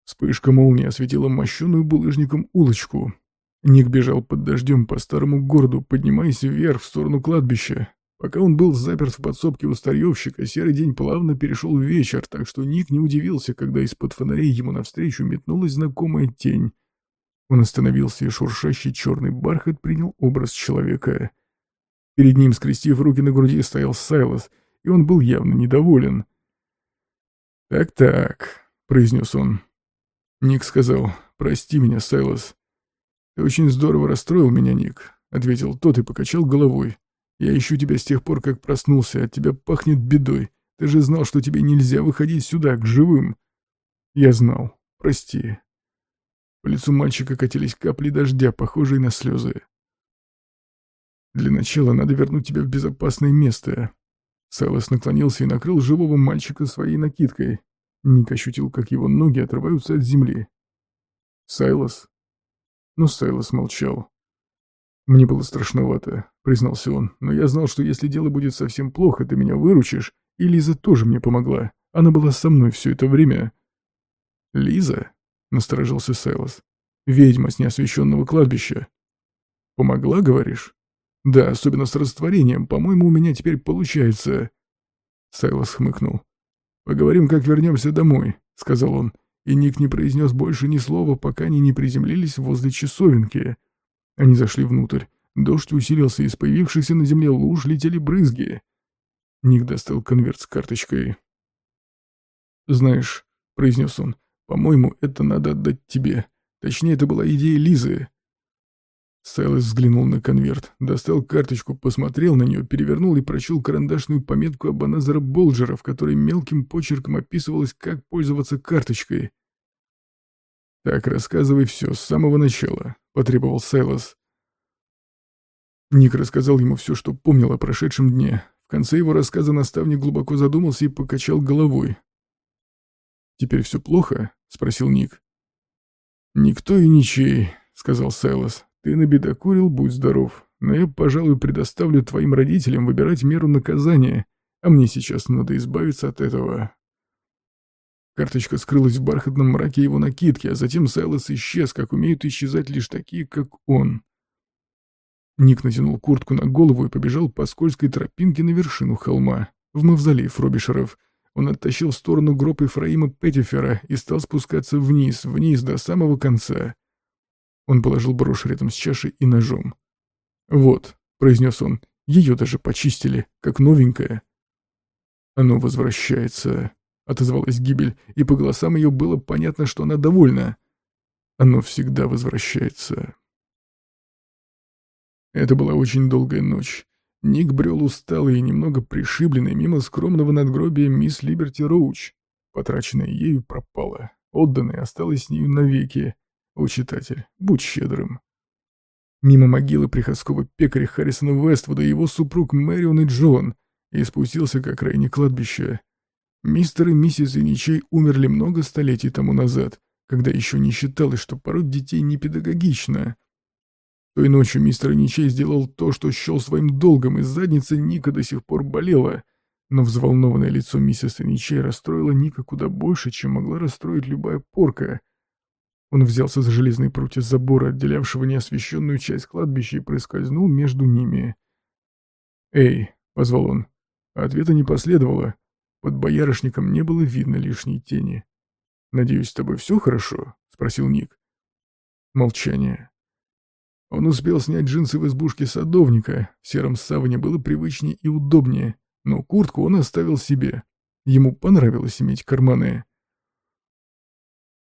Вспышка молнии осветила мощеную булыжником улочку. Ник бежал под дождем по старому городу, поднимаясь вверх в сторону кладбища. Пока он был заперт в подсобке у старьевщика, серый день плавно перешел в вечер, так что Ник не удивился, когда из-под фонарей ему навстречу метнулась знакомая тень. Он остановился, и шуршащий черный бархат принял образ человека. Перед ним, скрестив руки на груди, стоял Сайлос, и он был явно недоволен. «Так-так», — произнес он. Ник сказал, «Прости меня, Сайлос». «Ты очень здорово расстроил меня, Ник», — ответил тот и покачал головой. «Я ищу тебя с тех пор, как проснулся, от тебя пахнет бедой. Ты же знал, что тебе нельзя выходить сюда, к живым». «Я знал. Прости». По лицу мальчика катились капли дождя, похожие на слезы. Для начала надо вернуть тебя в безопасное место. Сайлос наклонился и накрыл живого мальчика своей накидкой. Ник ощутил, как его ноги отрываются от земли. «Сайлос?» Но Сайлос молчал. «Мне было страшновато», — признался он, «но я знал, что если дело будет совсем плохо, ты меня выручишь, И Лиза тоже мне помогла. Она была со мной все это время». «Лиза?» — насторожился Сайлос. «Ведьма с неосвещенного кладбища». «Помогла, говоришь?» «Да, особенно с растворением. По-моему, у меня теперь получается...» Сайлос хмыкнул. «Поговорим, как вернемся домой», — сказал он. И Ник не произнес больше ни слова, пока они не приземлились возле часовенки. Они зашли внутрь. Дождь усилился, из появившихся на земле луж летели брызги. Ник достал конверт с карточкой. «Знаешь», — произнес он, — «по-моему, это надо отдать тебе. Точнее, это была идея Лизы». Сайлос взглянул на конверт, достал карточку, посмотрел на нее, перевернул и прочел карандашную пометку Абаназара Болджера, в которой мелким почерком описывалось, как пользоваться карточкой. «Так, рассказывай все с самого начала», — потребовал Сайлос. Ник рассказал ему все, что помнил о прошедшем дне. В конце его рассказа наставник глубоко задумался и покачал головой. «Теперь все плохо?» — спросил Ник. «Никто и ничей», — сказал Сайлос. Ты набедокурил, будь здоров, но я, пожалуй, предоставлю твоим родителям выбирать меру наказания, а мне сейчас надо избавиться от этого. Карточка скрылась в бархатном мраке его накидки, а затем Сайлос исчез, как умеют исчезать лишь такие, как он. Ник натянул куртку на голову и побежал по скользкой тропинке на вершину холма, в мавзолей Фробишеров. Он оттащил в сторону гроб Ефраима Петтифера и стал спускаться вниз, вниз до самого конца. Он положил брошь рядом с чашей и ножом. «Вот», — произнес он, — «ее даже почистили, как новенькая». «Оно возвращается», — отозвалась гибель, и по голосам ее было понятно, что она довольна. «Оно всегда возвращается». Это была очень долгая ночь. Ник брел усталый и немного пришибленный мимо скромного надгробия мисс Либерти Роуч. Потраченная ею пропала, отданная осталась с нею навеки, о, читатель, будь щедрым. Мимо могилы приходского пекаря Харрисона Вествуда его супруг Мэрион и Джон и спустился к окраине кладбища. Мистер и миссис Иничей умерли много столетий тому назад, когда еще не считалось, что пороть детей не педагогично. Той ночью мистер Иничей сделал то, что счел своим долгом, и задница Ника до сих пор болела. Но взволнованное лицо миссис Иничей расстроило Ника куда больше, чем могла расстроить любая порка. Он взялся за железные прутья забора, отделявшего неосвещенную часть кладбища, и проскользнул между ними. «Эй!» — позвал он. ответа не последовало. Под боярышником не было видно лишней тени. «Надеюсь, с тобой все хорошо?» — спросил Ник. Молчание. Он успел снять джинсы в избушке садовника. В сером саване было привычнее и удобнее, но куртку он оставил себе. Ему понравилось иметь карманы.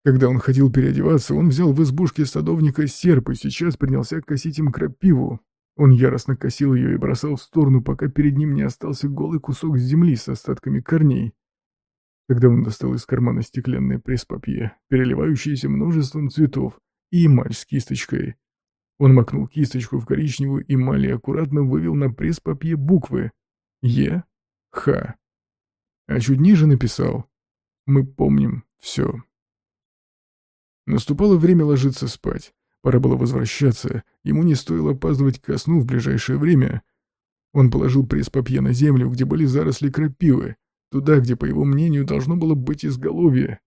Когда он ходил переодеваться, он взял в избушке садовника серп и сейчас принялся косить им крапиву. Он яростно косил ее и бросал в сторону, пока перед ним не остался голый кусок земли с остатками корней. Когда он достал из кармана стеклянное пресс-папье, переливающееся множеством цветов, и эмаль с кисточкой. Он макнул кисточку в коричневую эмаль и аккуратно вывел на пресс-папье буквы «Е», «Х». А чуть ниже написал «Мы помним все». Наступало время ложиться спать. Пора было возвращаться. Ему не стоило опаздывать ко сну в ближайшее время. Он положил пресс-папье на землю, где были заросли крапивы, туда, где, по его мнению, должно было быть изголовье.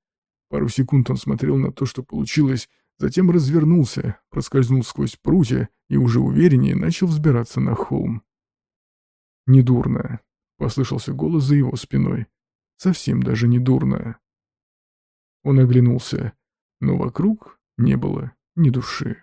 Пару секунд он смотрел на то, что получилось, затем развернулся, проскользнул сквозь прутья и уже увереннее начал взбираться на холм. «Недурно», — послышался голос за его спиной. «Совсем даже недурно». Он оглянулся но вокруг не было ни души.